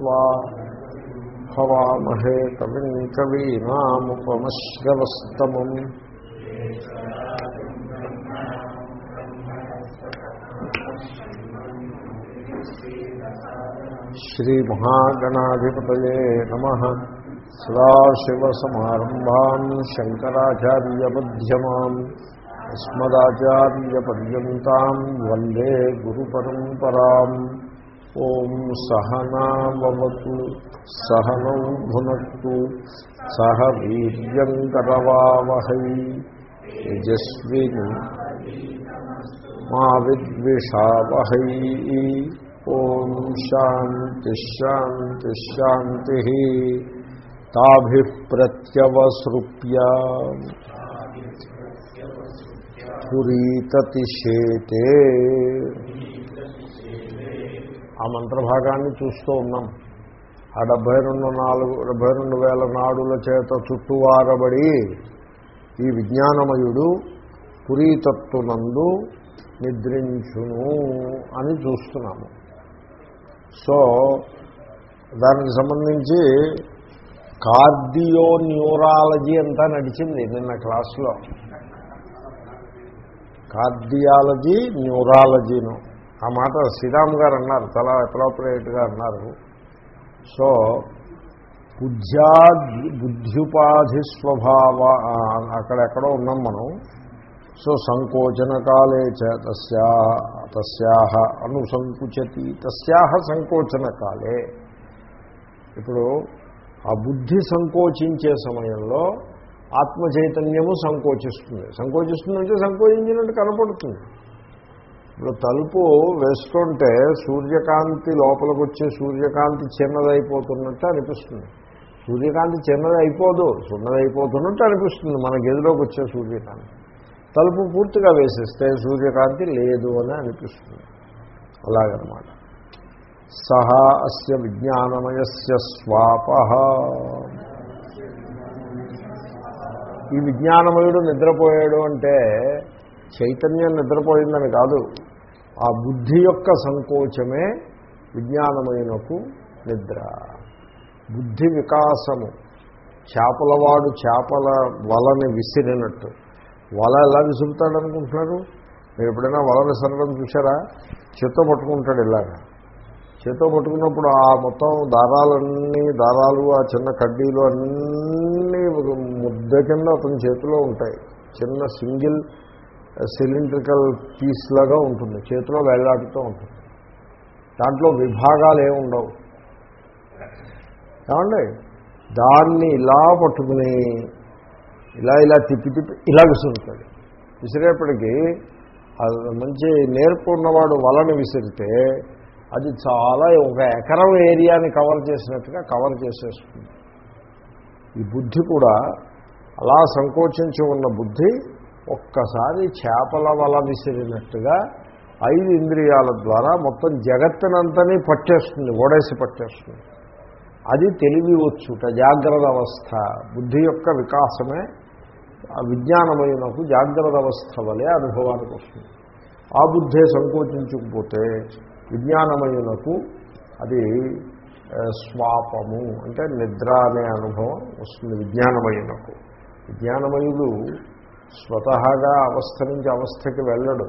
त्वा हवामहे कविम् कवीनामुपमश्रवस्तमम् श्रीमहागणाधिपतये नमः सदाशिवसमारम्भाम् शङ्कराचार्यमध्यमाम् अस्मदाचार्यपर्यन्ताम् वन्दे गुरुपरम्पराम् ఓం సహనావతు సహనం భునత్తు సహ వీర్యంకరవావహై తేజస్విని మా విద్విషావహై. ఓం శాంతిశాంతిశాంతి తాభి ప్రత్యవసృప్య పురీతతిశేతే. ఆ మంత్రభాగాన్ని చూస్తూ ఉన్నాం. ఆ డెబ్బై రెండు నాలుగు డెబ్బై రెండు వేల నాడుల చేత చుట్టువారబడి ఈ విజ్ఞానమయుడు పురీతత్తునందు నిద్రించును అని చూస్తున్నాము. సో దానికి సంబంధించి కార్డియో న్యూరాలజీ అంతా నడిచింది నిన్న క్లాస్లో. కార్డియాలజీ న్యూరాలజీను. ఆ మాట శ్రీరామ్ గారు అన్నారు చాలా అప్రోప్రియేట్గా అన్నారు. సో బుద్ధ్యా బుద్ధ్యుపాధి స్వభావ అక్కడెక్కడో ఉన్నాం మనం. సో సంకోచన కాలే తస్యా తస్యాహ అనుసంకుచతి తస్యాహ సంకోచన కాలే ఇప్పుడు ఆ బుద్ధి సంకోచించే సమయంలో ఆత్మ చైతన్యము సంకోచిస్తుంది. సంకోచిస్తుందంటే సంకోచించినట్టు కనపడుతుంది. ఇప్పుడు తలుపు వేస్తుంటే సూర్యకాంతి లోపలికి వచ్చే సూర్యకాంతి చిన్నదైపోతున్నట్టు అనిపిస్తుంది. సూర్యకాంతి చిన్నది అయిపోదు చిన్నదైపోతున్నట్టు అనిపిస్తుంది మన గదిలోకి వచ్చే సూర్యకాంతి. తలుపు పూర్తిగా వేసేస్తే సూర్యకాంతి లేదు అని అనిపిస్తుంది. అలాగనమాట. సహా అస్య విజ్ఞానమయస్య స్వాప. ఈ విజ్ఞానమయుడు నిద్రపోయాడు అంటే చైతన్యం నిద్రపోయిందని కాదు. ఆ బుద్ధి యొక్క సంకోచమే విజ్ఞానమైనకు నిద్ర. బుద్ధి వికాసము. చేపలవాడు చేపల వలని విసిరినట్టు. వల ఎలా విసురుతాడు అనుకుంటున్నారు మీరు ఎప్పుడైనా వల విసరడం చూసారా చేత్తో పట్టుకుంటాడు ఇలాగా. చేత్తో పట్టుకున్నప్పుడు ఆ మొత్తం దారాలన్నీ దారాలు ఆ చిన్న కడ్డీలు అన్నీ ముద్ద కింద అతని చేతిలో ఉంటాయి. చిన్న సింగిల్ సిలిండ్రికల్ పీస్ లాగా ఉంటుంది. చేతిలో వెళ్ళాడుతూ ఉంటుంది. దాంట్లో విభాగాలు ఏముండవు ఏమండి? దాన్ని ఇలా పట్టుకుని ఇలా ఇలా తిప్పి తిప్పి ఇలా విసురుతాడు. విసిరేపటికి మంచి నేర్పు ఉన్నవాడు వలని విసిరితే అది చాలా ఒక ఎకరం ఏరియాని కవర్ చేసినట్టుగా కవర్ చేసేస్తుంది. ఈ బుద్ధి కూడా అలా సంకోచించి ఉన్న బుద్ధి ఒక్కసారి చేపల వల విసిరినట్టుగా ఐదు ఇంద్రియాల ద్వారా మొత్తం జగత్తునంతని పట్టేస్తుంది ఓడేసి పట్టేస్తుంది. అది తెలివి వచ్చుట జాగ్రత్త అవస్థ. బుద్ధి యొక్క వికాసమే విజ్ఞానమైనకు జాగ్రత్త అవస్థ వలె అనుభవానికి వస్తుంది. ఆ బుద్ధే సంకోచించకపోతే విజ్ఞానమైనకు అది స్వాపము అంటే నిద్ర అనే అనుభవం వస్తుంది విజ్ఞానమయునకు విజ్ఞానమయుడు స్వతహాగా అవస్థ నుంచి అవస్థకి వెళ్ళడు.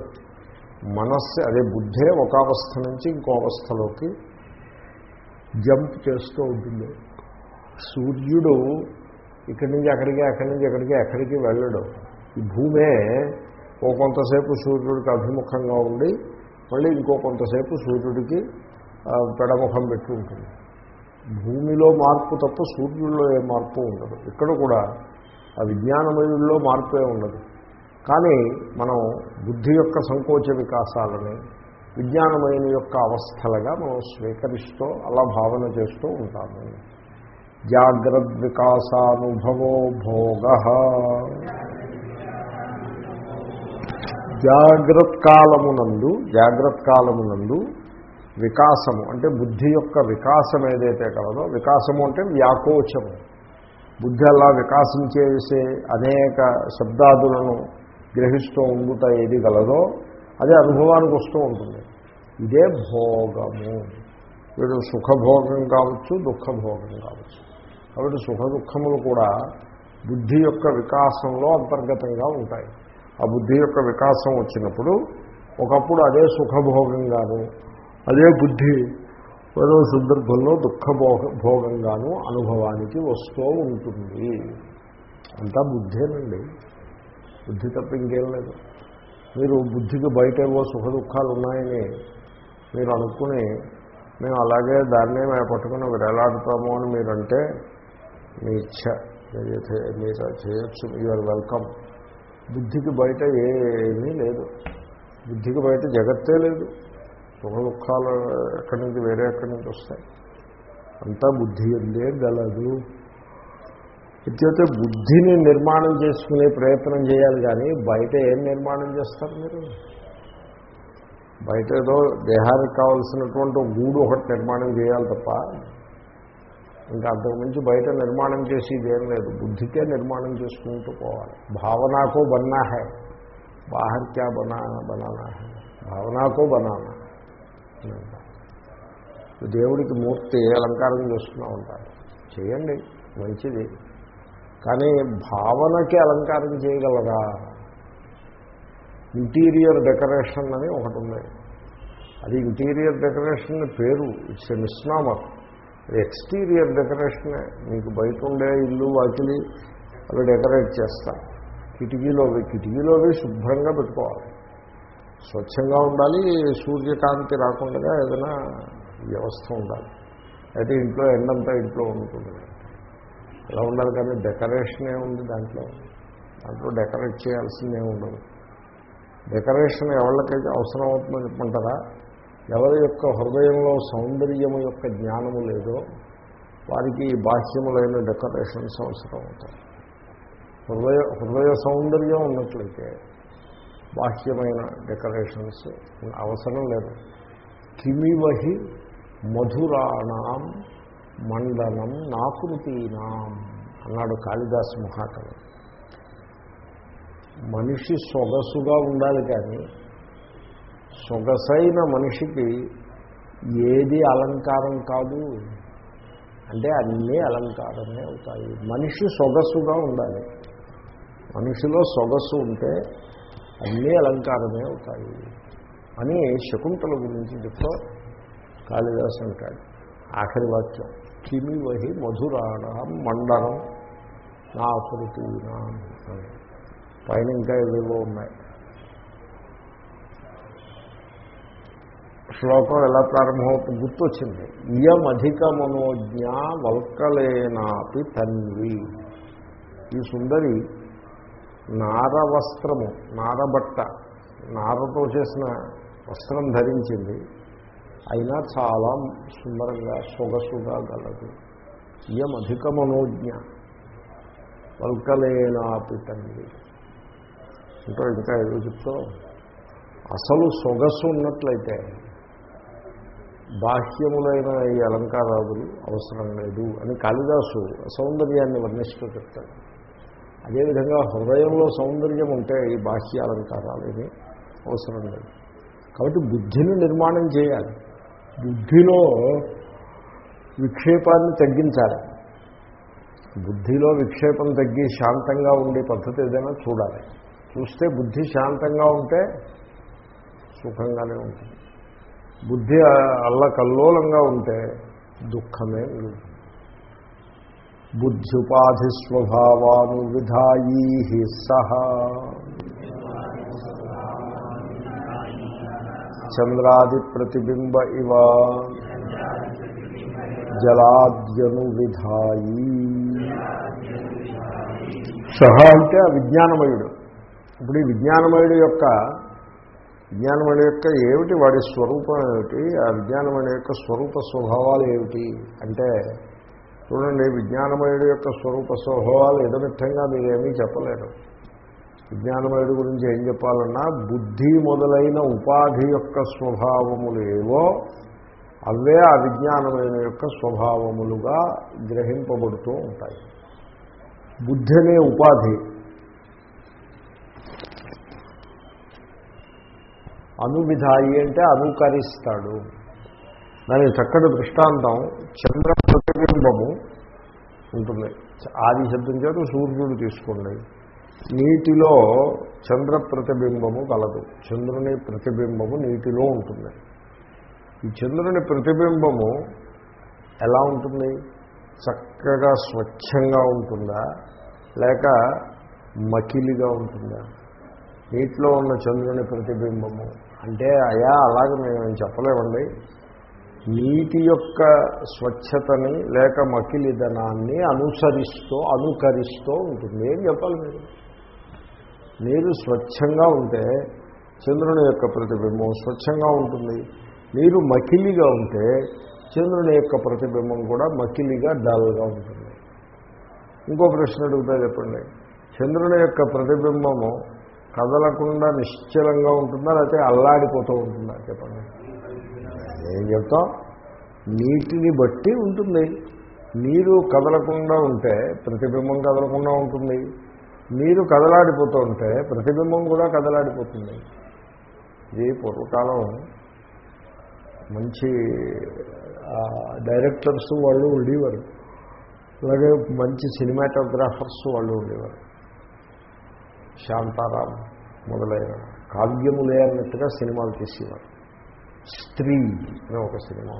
మనస్సు అదే బుద్ధే ఒక అవస్థ నుంచి ఇంకో అవస్థలోకి జంప్ చేస్తూ ఉంటుంది. సూర్యుడు ఇక్కడి నుంచి అక్కడికి అక్కడి నుంచి ఎక్కడికి ఎక్కడికి వెళ్ళడు. ఈ భూమే ఓ కొంతసేపు సూర్యుడికి అభిముఖంగా ఉండి మళ్ళీ ఇంకో కొంతసేపు సూర్యుడికి పెడముఖం పెట్టి ఉంటుంది భూమిలో మార్పు తప్ప సూర్యుడిలో ఏ మార్పు ఉండదు. ఇక్కడ కూడా ఆ విజ్ఞానమయుల్లో మార్పే ఉండదు. కానీ మనం బుద్ధి యొక్క సంకోచ వికాసాలని విజ్ఞానమైన యొక్క అవస్థలుగా మనం స్వీకరిస్తూ అలా భావన చేస్తూ ఉంటాము. జాగ్రద్ వికాసానుభవో భోగ. జాగ్రత్ కాలమునందు జాగ్రత్ కాలమునందు వికాసము అంటే బుద్ధి యొక్క వికాసం ఏదైతే కలదో వికాసము అంటే వ్యాకోచము. బుద్ధి అలా వికాసించేసే అనేక శబ్దాదులను గ్రహిస్తూ ఉండుట ఏది గలదో అదే అనుభవానికి వస్తూ ఉంటుంది. ఇదే భోగము. వీడు సుఖభోగం కావచ్చు దుఃఖభోగం కావచ్చు. కాబట్టి సుఖ దుఃఖములు కూడా బుద్ధి యొక్క వికాసంలో అంతర్గతంగా ఉంటాయి. ఆ బుద్ధి యొక్క వికాసం వచ్చినప్పుడు ఒకప్పుడు అదే సుఖభోగంగాను అదే బుద్ధి మరో సందర్భంలో దుఃఖభోగ భోగంగాను అనుభవానికి వస్తూ ఉంటుంది. అంతా బుద్ధేనండి. బుద్ధి తప్ప ఇంకేం లేదు. మీరు బుద్ధికి బయట ఏవో సుఖ దుఃఖాలు ఉన్నాయని మీరు అనుకుని మేము అలాగే దాన్నే మేము పట్టుకుని వేలాడుతాము అని మీరంటే మీ ఇచ్చ. మీరు చేయొచ్చు. యూఆర్ వెల్కమ్ బుద్ధికి బయట ఏమీ లేదు. బుద్ధికి బయట జగత్తే లేదు. సుఖ దుఃఖాలు ఎక్కడి నుంచి వేరే ఎక్కడి నుంచి వస్తాయి? అంతా బుద్ధి ఉందే గలదు. ఇట్లయితే బుద్ధిని నిర్మాణం చేసుకునే ప్రయత్నం చేయాలి కానీ బయట ఏం నిర్మాణం చేస్తారు మీరు? బయట ఏదో దేహానికి కావలసినటువంటి గూడు ఒకటి నిర్మాణం చేయాలి తప్ప ఇంకా అంతకుమించి బయట నిర్మాణం చేసేది ఏం లేదు. బుద్ధికే నిర్మాణం చేసుకుంటూ పోవాలి. భావనాకో బన్నా హై బాహర్ క్యా బనా బనానా హై భావనాకో బనానా. దేవుడికి మూర్తి అలంకారం చేస్తూనే ఉంటారు. చేయండి మంచిది. కానీ భావనకి అలంకారం చేయగలరా? ఇంటీరియర్ డెకరేషన్ అని ఒకటి ఉంది. అది ఇంటీరియర్ డెకరేషన్ పేరు ఇట్స్ ఎ మిస్నామర్. అది ఎక్స్టీరియర్ డెకరేషనే. మీకు బయట ఉండే ఇల్లు వాకిలి అవి డెకరేట్ చేస్తారు కిటికీలో కిటికీలోవి కిటికీలో శుభ్రంగా పెట్టుకోవాలి. స్వచ్ఛంగా ఉండాలి సూర్యకాంతి రాకుండా ఏదైనా వ్యవస్థ ఉండాలి. అయితే ఇంట్లో ఎండంతా ఇంట్లో ఉంటుంది ఎలా ఉండాలి కానీ డెకరేషన్ ఏముంది దాంట్లో? దాంట్లో డెకరేట్ చేయాల్సిందే ఉండదు. డెకరేషన్ ఎవరికైతే అవసరం అవుతుందని చెప్పమంటారా? ఎవరి యొక్క హృదయంలో సౌందర్యము యొక్క జ్ఞానము లేదో వారికి బాహ్యములైన డెకరేషన్స్ అవసరం అవుతాయి. హృదయ హృదయ సౌందర్యం ఉన్నట్లయితే బాహ్యమైన డెకరేషన్స్ అవసరం లేదు. కిమివహి మధురాణం మండనం నాకృతీనాం అన్నాడు కాళిదాస్ మహాకవి. మనిషి సొగసుగా ఉండాలి కానీ సొగసైన మనిషికి ఏది అలంకారం కాదు. అంటే అన్నీ అలంకారమే అవుతాయి. మనిషి సొగసుగా ఉండాలి. మనిషిలో సొగసు ఉంటే అన్నీ అలంకారమే అవుతాయి అని శకుంతల గురించి చెప్తూ కాళిదాస్ అంటాడు. ఆఖరి వాక్యం కిమి వహి మధురాణం మండలం నా కృతీనా పైన ఇంకా ఏవేవో ఉన్నాయి. శ్లోకం ఎలా ప్రారంభమవుతుంది? గుర్తొచ్చింది. ఇయం అధిక మనోజ్ఞ వల్కలేనాపి తన్వి. ఈ సుందరి నారవస్త్రము నారబట్ట నారతో చేసిన వస్త్రం ధరించింది. అయినా చాలా సుందరంగా సొగసుగా గలదు. ఇయం అధిక మనోజ్ఞ. వల్కలేనాపి ఇంకా ఇంకా ఏదో చెప్తాం అసలు సొగసు ఉన్నట్లయితే బాహ్యములైన ఈ అలంకారాదులు అవసరం లేదు అని కాళిదాసు సౌందర్యాన్ని వర్ణిస్తూ చెప్తాడు. అదేవిధంగా హృదయంలో సౌందర్యం ఉంటే ఈ బాహ్య అలంకారాలు ఏమీ అవసరం లేదు. కాబట్టి బుద్ధిని నిర్మాణం చేయాలి. బుద్ధిలో విక్షేపాన్ని తగ్గించాలి. బుద్ధిలో విక్షేపం తగ్గి శాంతంగా ఉండే పద్ధతి ఏదైనా చూడాలి. చూస్తే బుద్ధి శాంతంగా ఉంటే సుఖంగానే ఉంటుంది. బుద్ధి అల్లకల్లోలంగా ఉంటే దుఃఖమే మిగులుతుంది బుద్ధ్యుపాధి విధాయీ సహ. చంద్రాది ప్రతిబింబ ఇవ. జలాద్యను విధాయి సహ అంటే ఆ విజ్ఞానమయుడు. ఇప్పుడు ఈ విజ్ఞానమయుడు యొక్క విజ్ఞానమణి యొక్క ఏమిటి? వాడి స్వరూపం ఏమిటి? ఆ విజ్ఞానమణి యొక్క స్వరూప స్వభావాలు ఏమిటి? అంటే చూడండి విజ్ఞానమయుడు యొక్క స్వరూప స్వభావాలు ఎదమిట్టంగా మీరేమీ చెప్పలేరు. విజ్ఞానమయుడు గురించి ఏం చెప్పాలన్నా బుద్ధి మొదలైన ఉపాధి యొక్క స్వభావములు ఏవో అవే ఆ విజ్ఞానమైన యొక్క స్వభావములుగా గ్రహింపబడుతూ ఉంటాయి. బుద్ధి అనే ఉపాధి. అనువిధాయి అంటే అనుకరిస్తాడు. దాని చక్కటి దృష్టాంతం చంద్ర ప్రతిబింబము ఉంటుంది. ఆది శబ్దం చేత సూర్యుడు తీసుకోండి. నీటిలో చంద్ర ప్రతిబింబము కలదు. చంద్రుని ప్రతిబింబము నీటిలో ఉంటుంది. ఈ చంద్రుని ప్రతిబింబము ఎలా ఉంటుంది? చక్కగా స్వచ్ఛంగా ఉంటుందా? లేక మకిలిగా ఉంటుందా? నీటిలో ఉన్న చంద్రుని ప్రతిబింబము అంటే అయా అలాగే మేము చెప్పలేమండి. నీటి యొక్క స్వచ్ఛతని లేక మకిలిదనాన్ని అనుసరిస్తూ అనుకరిస్తూ ఉంటుంది. ఏం చెప్పాలి మీరు? నీరు స్వచ్ఛంగా ఉంటే చంద్రుని యొక్క ప్రతిబింబం స్వచ్ఛంగా ఉంటుంది. నీరు మకిలిగా ఉంటే చంద్రుని యొక్క ప్రతిబింబం కూడా మకిలిగా డల్గా ఉంటుంది. ఇంకో ప్రశ్న అడుగుతా చెప్పండి. చంద్రుని యొక్క ప్రతిబింబము కదలకుండా నిశ్చలంగా ఉంటుందా లేకపోతే అల్లాడిపోతూ ఉంటుందా? చెప్పండి. ఏం చెప్తాం? నీటిని బట్టి ఉంటుంది. నీరు కదలకుండా ఉంటే ప్రతిబింబం కదలకుండా ఉంటుంది. నీరు కదలాడిపోతూ ఉంటే ప్రతిబింబం కూడా కదలాడిపోతుంది. ఇది పూర్వకాలం మంచి డైరెక్టర్స్ వాళ్ళు ఉండేవారు. అలాగే మంచి సినిమాటోగ్రాఫర్స్ వాళ్ళు ఉండేవారు. శాంతారాం మొదలైన కావ్యములే అన్నట్టుగా సినిమాలు తీసేవారు. స్త్రీ అనే ఒక సినిమా.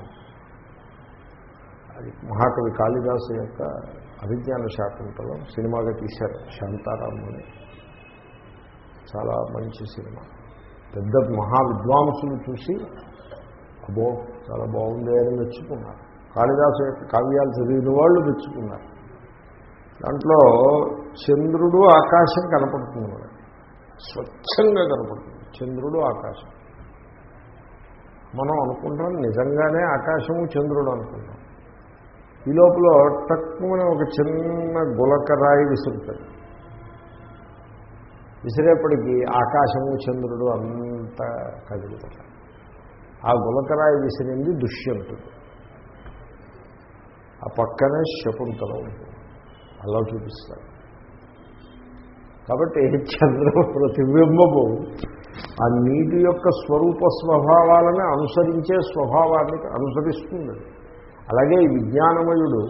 అది మహాకవి కాళిదాసు యొక్క అభిజ్ఞాన శాకుంతలం సినిమాగా తీశారు శాంతారాం అని. చాలా మంచి సినిమా. పెద్ద మహా విద్వాంసులు చూసి అబ్బో చాలా బాగుంది అని మెచ్చుకున్నారు. కాళిదాసు యొక్క కావ్యాలు చదివిన వాళ్ళు మెచ్చుకున్నారు. దాంట్లో చంద్రుడు ఆకాశం కనపడుతుంది మనకి. స్వచ్ఛంగా కనపడుతుంది. చంద్రుడు ఆకాశం. మనం అనుకుంటాం నిజంగానే ఆకాశము చంద్రుడు అనుకుంటాం. ఈ లోపల తక్కువనే ఒక చిన్న గులకరాయి విసురుతుంది. విసిరేపటికి ఆకాశము చంద్రుడు అంత కదులుతాడు ఆ గులకరాయి విసిరింది దుష్యంతుడు. ఆ పక్కనే శకుంతల ఉంటుంది. అలా చూపిస్తారు కాబట్టి చంద్ర ప్రతిబింబము ఆ నీటి యొక్క స్వరూప స్వభావాలను అనుసరించే స్వభావాన్ని అనుసరిస్తుంది. అలాగే ఈ విజ్ఞానమయుడు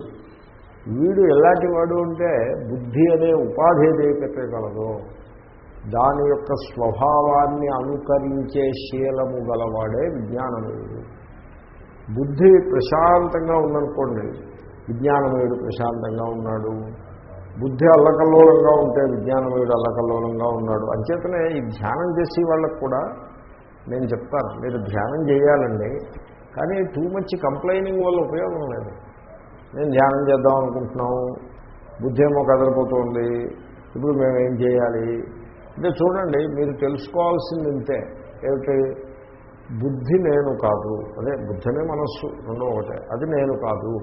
వీడు ఎలాంటి వాడు అంటే బుద్ధి అనే ఉపాధి ఏదైతే కలదో దాని యొక్క స్వభావాన్ని అనుకరించే శీలము గలవాడే విజ్ఞానమయుడు. బుద్ధి ప్రశాంతంగా ఉందనుకోండి విజ్ఞానమయుడు ప్రశాంతంగా ఉన్నాడు. బుద్ధి అల్లకల్లోలంగా ఉంటే విజ్ఞానమయుడు అల్లకల్లోలంగా ఉన్నాడు. అంచేతనే ఈ ధ్యానం చేసే వాళ్ళకు కూడా నేను చెప్తాను మీరు ధ్యానం చేయాలండి కానీ టూ మచ్ కంప్లైనింగ్ వల్ల ఉపయోగం లేదు. నేను ధ్యానం చేద్దాం అనుకుంటున్నాం బుద్ధి ఏమో కదలిపోతుంది ఇప్పుడు మేము ఏం చేయాలి? అంటే చూడండి మీరు తెలుసుకోవాల్సింది ఇంతే. ఏమిటి? బుద్ధి నేను కాదు. అదే బుద్ధనే మనస్సు రెండో ఒకటే. అది నేను కాదు.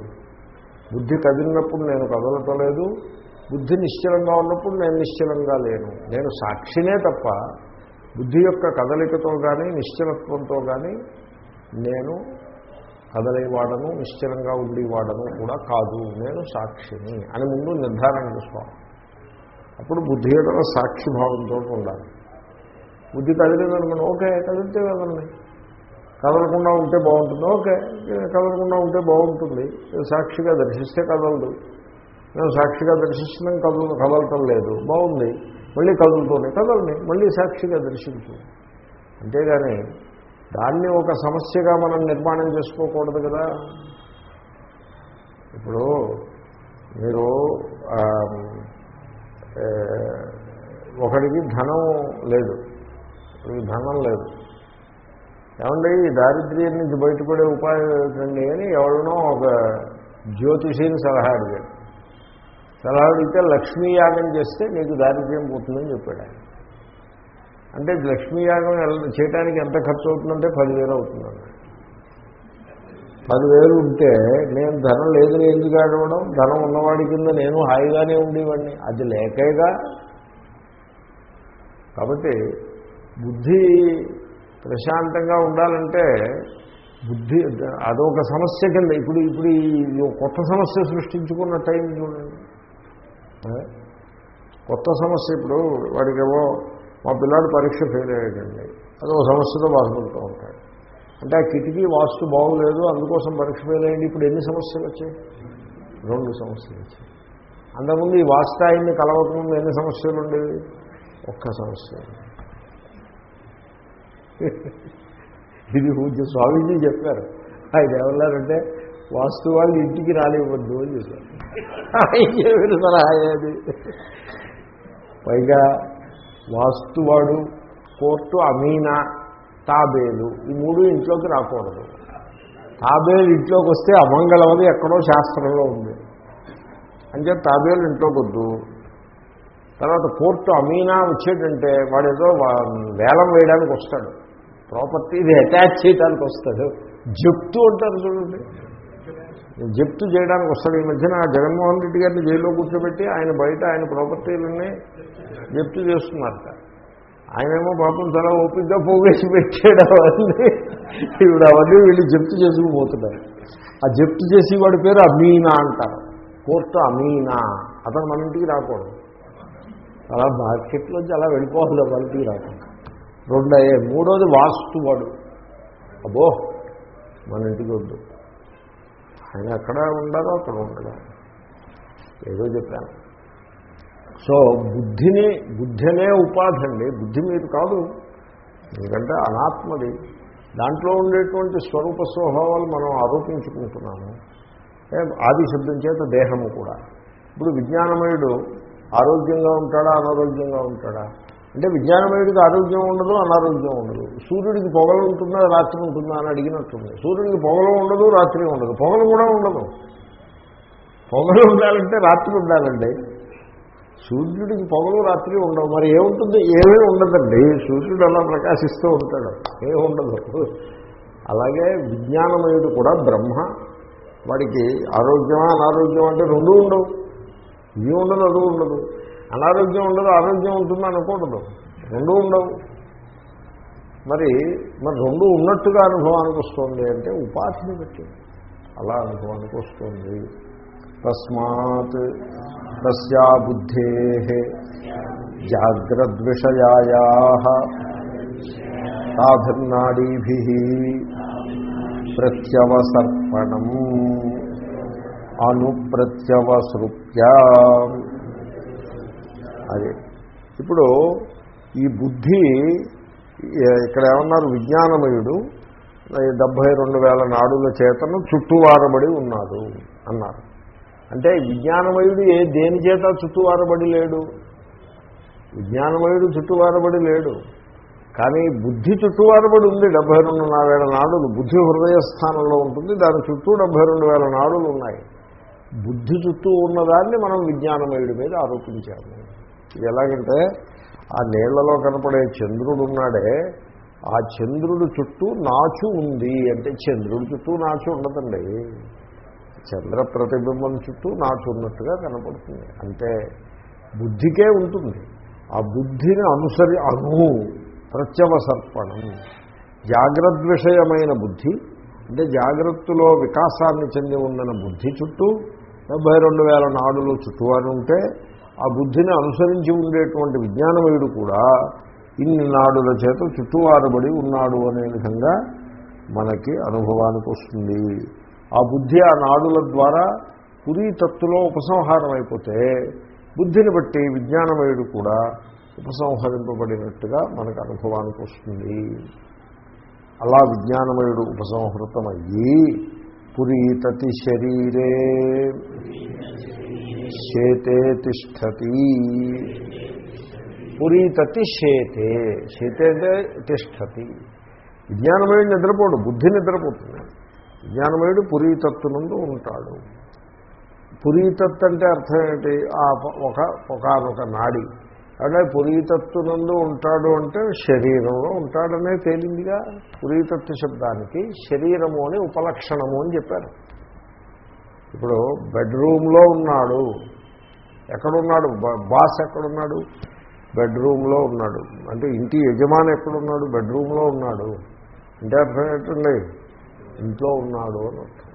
బుద్ధి కదిలినప్పుడు నేను కదలటలేదు బుద్ధి నిశ్చలంగా ఉన్నప్పుడు నేను నిశ్చలంగా లేను. నేను సాక్షినే తప్ప బుద్ధి యొక్క కదలికతో కానీ నిశ్చలత్వంతో కానీ నేను కదలేవాడను నిశ్చలంగా ఉండేవాడను కూడా కాదు. నేను సాక్షిని అని ముందు నిర్ధారణ చేసుకోవాలి. అప్పుడు బుద్ధి యొక్క సాక్షిభావంతో ఉండాలి. బుద్ధి కదిలిందనుకుని ఓకే కదిలితే కదండి కదలకుండా ఉంటే బాగుంటుంది ఓకే కదలకుండా ఉంటే బాగుంటుంది. సాక్షిగా దర్శిస్తే కదలదు. మేము సాక్షిగా దర్శిస్తున్నాం కదు కదలటం లేదు. బాగుంది. మళ్ళీ కదులుతూనే కదలని మళ్ళీ సాక్షిగా దర్శించు. అంతేగాని దాన్ని ఒక సమస్యగా మనం నిర్మాణం చేసుకోకూడదు కదా. ఇప్పుడు మీరు ఒకడికి ధనం లేదు. ధనం లేదు. ఏమండి? ఈ దారిద్ర్యం నుంచి బయటపడే ఉపాయం ఏమిటండి అని ఎవరినో ఒక జ్యోతిషిని సలహా అడిగాడు. సలహా అడిగితే లక్ష్మీ యాగం చేస్తే నీకు దారిద్ర్యం పోతుందని చెప్పాడు ఆయన. అంటే లక్ష్మీ యాగం చేయడానికి ఎంత ఖర్చు అవుతుందంటే పదివేలు అవుతుందండి. పదివేలు ఉంటే నేను ధనం లేదు ఎందుకు ఆడవడం ధనం ఉన్నవాడి కింద నేను హాయిగానే ఉండేవాడిని. అది లేకేగా. కాబట్టి బుద్ధి ప్రశాంతంగా ఉండాలంటే బుద్ధి అదొక సమస్య కింద. ఇప్పుడు ఇప్పుడు ఈ కొత్త సమస్య సృష్టించుకున్న టైం చూడండి. కొత్త సమస్య ఇప్పుడు వాడికేమో మా పిల్లాడు పరీక్ష ఫెయిల్ అయ్యాడండి. ఒక సమస్యతో బాధపడుతూ ఉంటాడు. అంటే ఆ కిటికీ వాస్తు బాగులేదు అందుకోసం పరీక్ష ఫెయిల్ అయ్యింది ఇప్పుడు ఎన్ని సమస్యలు వచ్చాయి? రెండు సమస్యలు వచ్చాయి. అంతకుముందు ఈ వాస్తు ఆయన్ని కలవకముందు ఎన్ని సమస్యలు ఉండేవి? ఒక్క సమస్య. ఇది పూజ స్వామీజీ చెప్పారు. ఆయన ఎవరన్నారంటే వాస్తు వాళ్ళు ఇంటికి రానివ్వద్దు అని చెప్పారు. ఆయన సలహా అది పైగా వాస్తువాడు కోర్టు అమీనా తాబేలు. ఈ మూడు ఇంట్లోకి రాకూడదు. తాబేలు ఇంట్లోకి వస్తే అమంగళమది ఎక్కడో శాస్త్రంలో ఉంది. అంటే తాబేలు ఇంట్లోకి వద్దు. తర్వాత కోర్టు అమీనా వచ్చేటంటే వాడు ఏదో వేలం వేయడానికి వస్తాడు. ప్రాపర్టీ ఇది అటాచ్ చేయడానికి వస్తాడు. జప్తు అంటారు చూడండి. జప్తు చేయడానికి వస్తాడు. ఈ మధ్యన జగన్మోహన్ రెడ్డి గారిని జైల్లో కూర్చోబెట్టి ఆయన బయట ఆయన ప్రాపర్టీలన్నీ జప్తు చేస్తున్నారట. ఆయనేమో పాపం చాలా ఓపికగా పోగేసి పెట్టాడు అవన్నీ. ఇప్పుడు అవన్నీ వీళ్ళు జప్తు చేసుకుపోతున్నారు. ఆ జప్తు చేసి వాడి పేరు అమీనా అంటారు. కోర్టు అమీనా. అతను మన ఇంటికి రాకూడదు. అలా మార్కెట్లోంచి అలా వెళ్ళిపోవాలి మన ఇంటికి రాకుండా రెండు అయ్యే మూడోది వాస్తు వాడు. అబ్బో మన ఇంటికి వద్దు. ఆయన ఎక్కడ ఉండాలో అక్కడ ఉండడం ఏదో చెప్పాను సో బుద్ధిని బుద్ధి అనే ఉపాధి అండి. బుద్ధి మీరు కాదు. ఎందుకంటే అనాత్మది. దాంట్లో ఉండేటువంటి స్వరూప స్వభావాలు మనం ఆరోపించుకుంటున్నాము. ఆది శబ్దం చేత దేహము కూడా. ఇప్పుడు విజ్ఞానమయుడు ఆరోగ్యంగా ఉంటాడా అనారోగ్యంగా ఉంటాడా? అంటే విజ్ఞానమయుడికి ఆరోగ్యం ఉండదు అనారోగ్యం ఉండదు. సూర్యుడికి పొగలు ఉంటుందా రాత్రి ఉంటుందా అని అడిగినట్టుంది. సూర్యుడికి పొగలు ఉండదు రాత్రి ఉండదు. పొగలు కూడా ఉండదు. పొగలు ఉండాలంటే రాత్రి ఉండాలండి. సూర్యుడికి పొగలు రాత్రి ఉండవు. మరి ఏముంటుంది? ఏమీ ఉండదండి. సూర్యుడు అలా ప్రకాశిస్తూ ఉంటాడు. ఏమి ఉండదు. అలాగే విజ్ఞానమయుడు కూడా బ్రహ్మ. వాడికి ఆరోగ్యమా అనారోగ్యం అంటే రెండూ ఉండవు. ఇవి ఉండదు అది ఉండదు. అనారోగ్యం ఉండదు ఆరోగ్యం ఉంటుంది అనకూడదు రెండూ ఉండవు. మరి మరి రెండు ఉన్నట్టుగా అనుభవానికి వస్తుంది అంటే ఉపాధిని బట్టి. అలా అనుభవానికి వస్తుంది. తస్మాత్ తస్యా బుద్ధే జాగ్రద్విషయాయా సాధర్నాడీభి ప్రత్యవసర్పణం అనుప్రత్యవసృప్య. అది. ఇప్పుడు ఈ బుద్ధి ఇక్కడ ఏమన్నారు విజ్ఞానమయుడు డెబ్భై రెండు వేల నాడుల చేతను చుట్టువారబడి ఉన్నాడు అన్నారు. అంటే విజ్ఞానమయుడు ఏ దేని చేత చుట్టువారబడి లేడు? విజ్ఞానమయుడు చుట్టువారబడి లేడు. కానీ బుద్ధి చుట్టువారబడి ఉంది డెబ్బై రెండు వేల నాడులు. బుద్ధి హృదయ స్థానంలో ఉంటుంది దాని చుట్టూ డెబ్బై రెండు వేల నాడులు ఉన్నాయి. బుద్ధి చుట్టూ ఉన్నదాన్ని మనం విజ్ఞానమయుడి మీద ఆరోపించాము. ఇది ఎలాగంటే ఆ నీళ్ళలో కనపడే చంద్రుడు ఉన్నాడే ఆ చంద్రుడు చుట్టూ నాచు ఉంది అంటే చంద్రుడి చుట్టూ నాచు ఉండదండి. చంద్ర ప్రతిబింబం చుట్టూ నాచు ఉన్నట్టుగా కనపడుతుంది. అంటే బుద్ధికే ఉంటుంది. ఆ బుద్ధిని అనుసరి అను ప్రత్యవసర్పణం జాగ్రత్త విషయమైన బుద్ధి అంటే జాగ్రత్తలో వికాసాన్ని చెంది ఉన్న బుద్ధి చుట్టూ డెబ్బై రెండు వేల నాడులు చుట్టువారు ఉంటే ఆ బుద్ధిని అనుసరించి ఉండేటువంటి విజ్ఞానమయుడు కూడా ఇన్ని నాడుల చేత చుట్టువారబడి ఉన్నాడు అనే విధంగా మనకి అనుభవానికి వస్తుంది. ఆ బుద్ధి ఆ నాడుల ద్వారా పురీతత్తులో ఉపసంహారం అయిపోతే బుద్ధిని బట్టి విజ్ఞానమయుడు కూడా ఉపసంహరింపబడినట్టుగా మనకు అనుభవానికి వస్తుంది. అలా విజ్ఞానమయుడు ఉపసంహృతమయ్యి పురీతతి శరీరే శేతే తిష్టతి. పురీతతి శేతే. శేతే అంటే తిష్టతి. విజ్ఞానమయుడు నిద్రపోడు బుద్ధి నిద్రపోతుంది. విజ్ఞానమయుడు పురీతత్తునందు ఉంటాడు. పురీతత్ అంటే అర్థం ఏంటి? ఆ ఒక ఒకనొక నాడి. అంటే పురీతత్తునందు ఉంటాడు అంటే శరీరంలో ఉంటాడనే తేలిందిగా. పురీతత్వ శబ్దానికి శరీరము అని ఉపలక్షణము అని చెప్పారు. ఇప్పుడు బెడ్రూమ్లో ఉన్నాడు. ఎక్కడున్నాడు? బాస్ ఎక్కడున్నాడు? బెడ్రూమ్లో ఉన్నాడు. అంటే ఇంటి యజమాని ఎక్కడున్నాడు? బెడ్రూమ్లో ఉన్నాడు. అంటే అర్థం ఏంటండి? ఇంట్లో ఉన్నాడు అని అర్థం.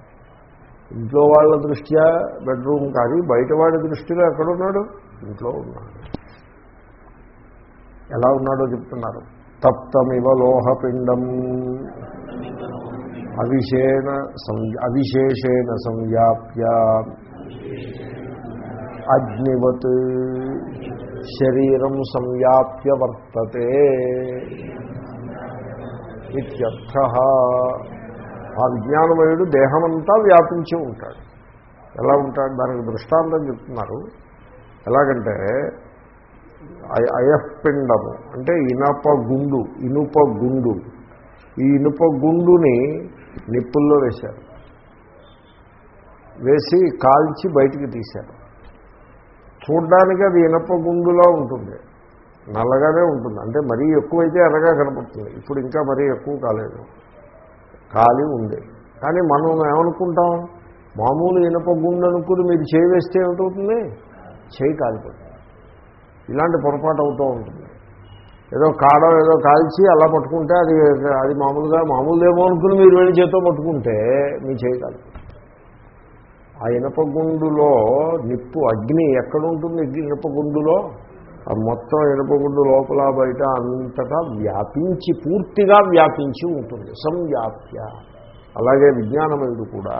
ఇంట్లో వాళ్ళ దృష్ట్యా బెడ్రూమ్ కానీ బయట వాడి దృష్టిలో ఎక్కడున్నాడు? ఇంట్లో ఉన్నాడు. ఎలా ఉన్నాడో చెప్తున్నారు. తప్తమివ లోహపిండం. అవిశేణ సం అవిశేషేణ సంవ్యాప్య అగ్నివత్. శరీరం సంవ్యాప్య వర్తతే ఇత్యర్థ. ఆ విజ్ఞానమయుడు దేహమంతా వ్యాపించి ఉంటాడు. ఎలా ఉంటాడు? దానికి దృష్టాంతం చెప్తున్నారు. ఎలాగంటే అయ- అయఃపిండము అంటే ఇనప గుండు ఇనుప గుండు. ఈ ఇనుప గుండుని నిప్పుల్లో వేశారు. వేసి కాల్చి బయటికి తీశారు. చూడ్డానికి అది ఇనప గుండులా ఉంటుంది. నల్లగానే ఉంటుంది. అంటే మరీ ఎక్కువైతే ఎర్రగా కనపడుతుంది. ఇప్పుడు ఇంకా మరీ ఎక్కువ కాలేదు. కాలి ఉంది. కానీ మనం ఏమనుకుంటాం? మామూలు ఇనప గుండు అనుకుని మీరు చేయి వేస్తే ఏమిటవుతుంది చేయి కాలిపోతుంది. ఇలాంటి పొరపాటు అవుతూ ఉంటుంది. ఏదో కాడో ఏదో కాల్చి అలా పట్టుకుంటే అది అది మామూలుగా మామూలుదేమో అనుకుని మీరు వెళ్ళి చేతో పట్టుకుంటే మీ చేయగలరు ఆ ఇనప గుండులో నిప్పు అగ్ని ఎక్కడ ఉంటుంది అగ్ని ఇనప గుండులో? ఆ మొత్తం ఇనపగుండు లోపల బయట అంతటా వ్యాపించి పూర్తిగా వ్యాపించి ఉంటుంది. సంవ్యాప్య. అలాగే విజ్ఞానమయుడు కూడా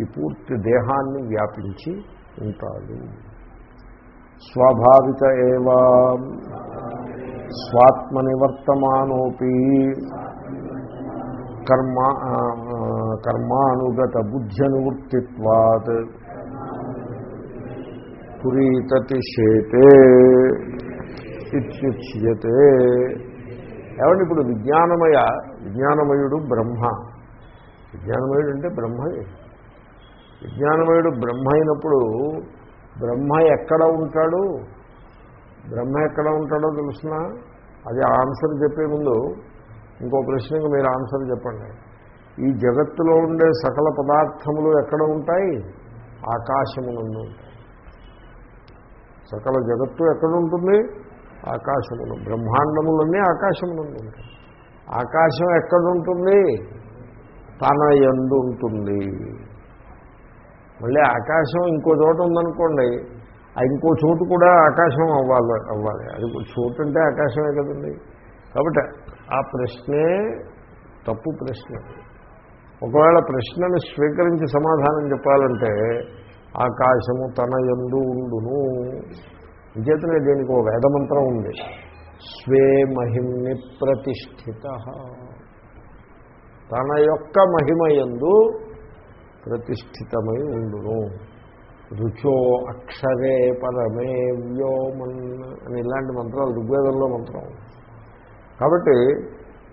ఈ పూర్తి దేహాన్ని వ్యాపించి ఉంటాడు. స్వాభావిక ఏవా. స్వాత్మనివర్తమానోపి కర్మ కర్మానుగత బుద్ధ్యనువృత్తిత్వాత్ పురీతతి శేతే ఇత్యుచ్యతే. ఏమంటే ఇప్పుడు విజ్ఞానమయ విజ్ఞానమయుడు బ్రహ్మ. విజ్ఞానమయుడు అంటే బ్రహ్మయే. విజ్ఞానమయుడు బ్రహ్మ అయినప్పుడు బ్రహ్మ ఎక్కడ ఉంటాడు? బ్రహ్మ ఎక్కడ ఉంటాడో తెలుసిన అది ఆన్సర్ చెప్పే ముందు ఇంకో ప్రశ్నకు మీరు ఆన్సర్ చెప్పండి. ఈ జగత్తులో ఉండే సకల పదార్థములు ఎక్కడ ఉంటాయి? ఆకాశమునందు ఉంటాయి. సకల జగత్తు ఎక్కడ ఉంటుంది? ఆకాశములు బ్రహ్మాండములన్నీ ఆకాశమునందు ఉంటాయి. ఆకాశం ఎక్కడ ఉంటుంది? తన ఎందు ఉంటుంది. మళ్ళీ ఆకాశం ఇంకో చోట ఉందనుకోండి ఇంకో చోటు కూడా ఆకాశం అవ్వాలి అవ్వాలి. అది చోటు అంటే ఆకాశమే కదండి. కాబట్టి ఆ ప్రశ్నే తప్పు ప్రశ్న. ఒకవేళ ప్రశ్నను స్వీకరించి సమాధానం చెప్పాలంటే ఆకాశము తన ఎందు ఉండును. విచేతనే దీనికి ఒక వేదమంత్రం ఉంది. స్వే మహిమ్ని ప్రతిష్ఠిత. తన యొక్క మహిమ ఎందు ప్రతిష్ఠితమై ఉండును. రుచో అక్షరే పరమే వ్యోమన్ అని ఇలాంటి మంత్రాలు ఋగ్వేదంలో మంత్రం. కాబట్టి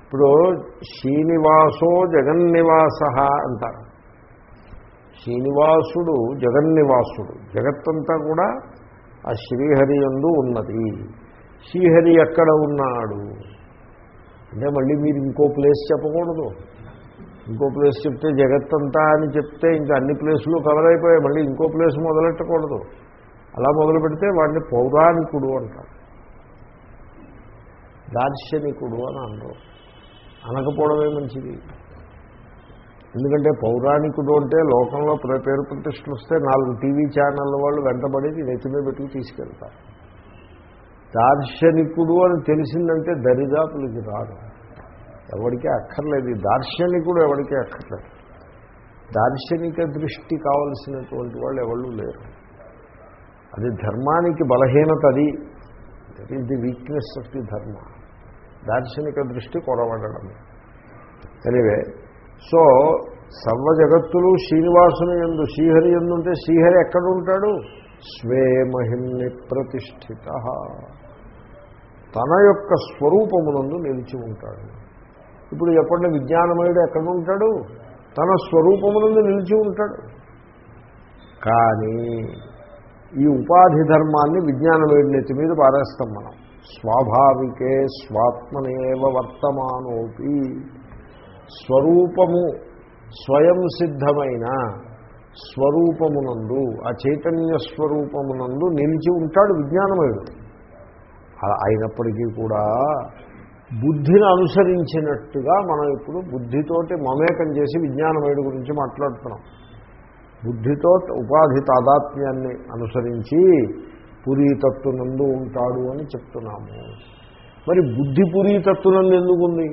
ఇప్పుడు శ్రీనివాసో జగన్నివాస అంటారు. శ్రీనివాసుడు జగన్నివాసుడు జగత్తంతా కూడా ఆ శ్రీహరి ఎందు ఉన్నది. శ్రీహరి ఎక్కడ ఉన్నాడు? అంటే మళ్ళీ మీరు ఇంకో ప్లేస్ చెప్పకూడదు. ఇంకో ప్లేస్ చెప్తే జగత్తంతా అని చెప్తే ఇంకా అన్ని ప్లేసులు కవర్ అయిపోయాయి మళ్ళీ ఇంకో ప్లేస్ మొదలెట్టకూడదు. అలా మొదలు పెడితే వాడిని పౌరాణికుడు అంటారు. దార్శనికుడు అని అనరు. అనకపోవడమే మంచిది? ఎందుకంటే పౌరాణికుడు అంటే లోకంలో పేరు ప్రతిష్టలు వస్తే నాలుగు టీవీ ఛానళ్ళ వాళ్ళు వెంటబడి నెత్తిమీ పెట్టుకు తీసుకెళ్తారు. దార్శనికుడు అని తెలిసిందంటే దరిదాపులకి రాదు. ఎవరికీ అక్కర్లేదు. దార్శనికుడు ఎవరికీ అక్కర్లేదు. దార్శనిక దృష్టి కావలసినటువంటి వాళ్ళు ఎవళ్ళు లేరు. అది ధర్మానికి బలహీనత అది. That is the weakness of the dharma. దార్శనిక దృష్టి కొరవడడం ఎనివే సో సర్వ జగత్తులు శ్రీనివాసుని ఎందు శ్రీహరి ఎందుంటే శ్రీహరి ఎక్కడ ఉంటాడు స్వే మహిమ్ని ప్రతిష్ఠిత తన యొక్క స్వరూపమునందు నిలిచి ఉంటాడు. ఇప్పుడు చెప్పండి విజ్ఞానమయుడు ఎక్కడ ఉంటాడు తన స్వరూపమునందు నిలిచి ఉంటాడు. కానీ ఈ ఉపాధి ధర్మాన్ని విజ్ఞానమయుడి నెత్తి మీద పారేస్తాం మనం. స్వాభావికే స్వాత్మనేవ వర్తమానోపి. స్వరూపము స్వయం సిద్ధమైన స్వరూపమునందు ఆ చైతన్య స్వరూపమునందు నిలిచి ఉంటాడు విజ్ఞానమయుడు. అయినప్పటికీ కూడా బుద్ధిని అనుసరించినట్టుగా మనం ఇప్పుడు బుద్ధితోటి మమేకం చేసి విజ్ఞానమయుడు గురించి మాట్లాడుతున్నాం. బుద్ధితో ఉపాధి తాదాత్మ్యాన్ని అనుసరించి పురీతత్తునందు ఉంటాడు అని చెప్తున్నాము. మరి బుద్ధి పురీతత్తునందు ఎందుకు ఉంది?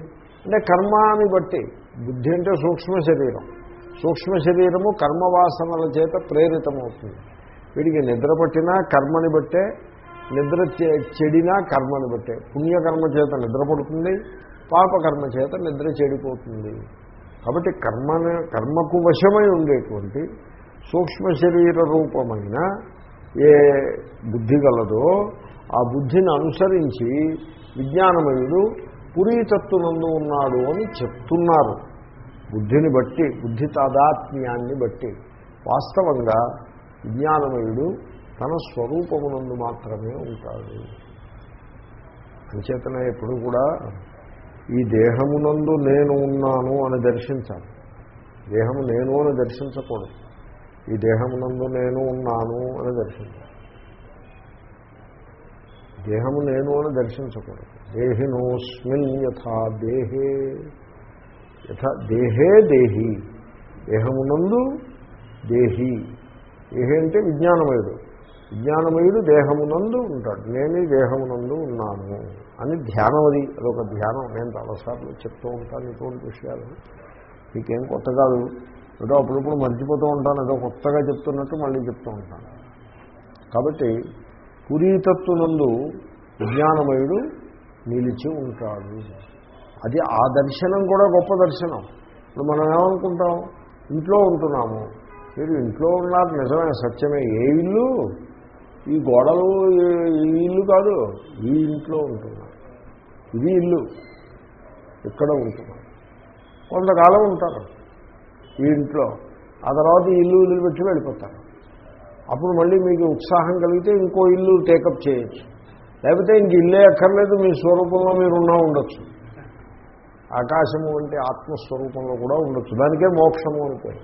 అంటే కర్మాని బట్టి. బుద్ధి అంటే సూక్ష్మ శరీరం. సూక్ష్మ శరీరము కర్మవాసనల చేత ప్రేరితమవుతుంది. వీడికి నిద్ర పట్టినా కర్మని బట్టే నిద్ర చె- చెడినా కర్మని బట్టే. పుణ్యకర్మ చేత నిద్ర పడుతుంది పాపకర్మ చేత నిద్ర చెడిపోతుంది. కాబట్టి కర్మను కర్మకు వశమై ఉండేటువంటి సూక్ష్మ శరీర రూపమైన ఏ బుద్ధి గలదో ఆ బుద్ధిని అనుసరించి విజ్ఞానమయుడు పురీతత్వనందు ఉన్నాడు అని చెప్తున్నారు. బుద్ధిని బట్టి బుద్ధి తాదాత్మ్యాన్ని బట్టి. వాస్తవంగా విజ్ఞానమయుడు తన స్వరూపమునందు మాత్రమే ఉంటాడు. అంచేతనే ఎప్పుడు కూడా ఈ దేహమునందు నేను ఉన్నాను అని దర్శించాలి. దేహము నేను అని దర్శించకూడదు. ఈ దేహమునందు నేను ఉన్నాను అని దర్శించాలి. దేహము నేను అని దర్శించకూడదు. దేహినోస్మిన్ యథా దేహే. యథా దేహే దేహి. దేహమునందు దేహి. దేహి అంటే విజ్ఞానమయుడు. విజ్ఞానమయుడు దేహమునందు ఉంటాడు. నేను దేహమునందు ఉన్నాను అని ధ్యానం అది అదొక ధ్యానం. నేను చాలాసార్లు చెప్తూ ఉంటాను ఇటువంటి విషయాలు. మీకేం కొత్త కాదు. ఏదో అప్పుడప్పుడు మర్చిపోతూ ఉంటాను. ఏదో కొత్తగా చెప్తున్నట్టు మళ్ళీ చెప్తూ ఉంటాను. కాబట్టి పురీతత్వనందు విజ్ఞానమయుడు నిలిచి ఉంటాడు. అది ఆ దర్శనం కూడా గొప్ప దర్శనం. ఇప్పుడు మనం ఏమనుకుంటాం? ఇంట్లో ఉంటున్నాము. మీరు ఇంట్లో ఉన్నారు. నిజమైన సత్యమే. ఏ ఇల్లు? ఈ గోడలు ఈ- ఇల్లు కాదు ఈ ఇంట్లో ఉంటున్నాం ఇది ఇల్లు. ఇక్కడ ఉంటున్నాం కొంతకాలం ఉంటారు ఈ ఇంట్లో. ఆ తర్వాత ఇల్లు ఇల్లు వదిలిపెట్టి వెళ్ళిపోతారు. అప్పుడు మళ్ళీ మీకు ఉత్సాహం కలిగితే ఇంకో ఇల్లు టేకప్ చేయొచ్చు. లేకపోతే ఇంక ఇల్లే అక్కర్లేదు మీ స్వరూపంలో మీరు ఉన్నా ఉండొచ్చు. ఆకాశము అంటే ఆత్మస్వరూపంలో కూడా ఉండొచ్చు. దానికే మోక్షము అనుకోండి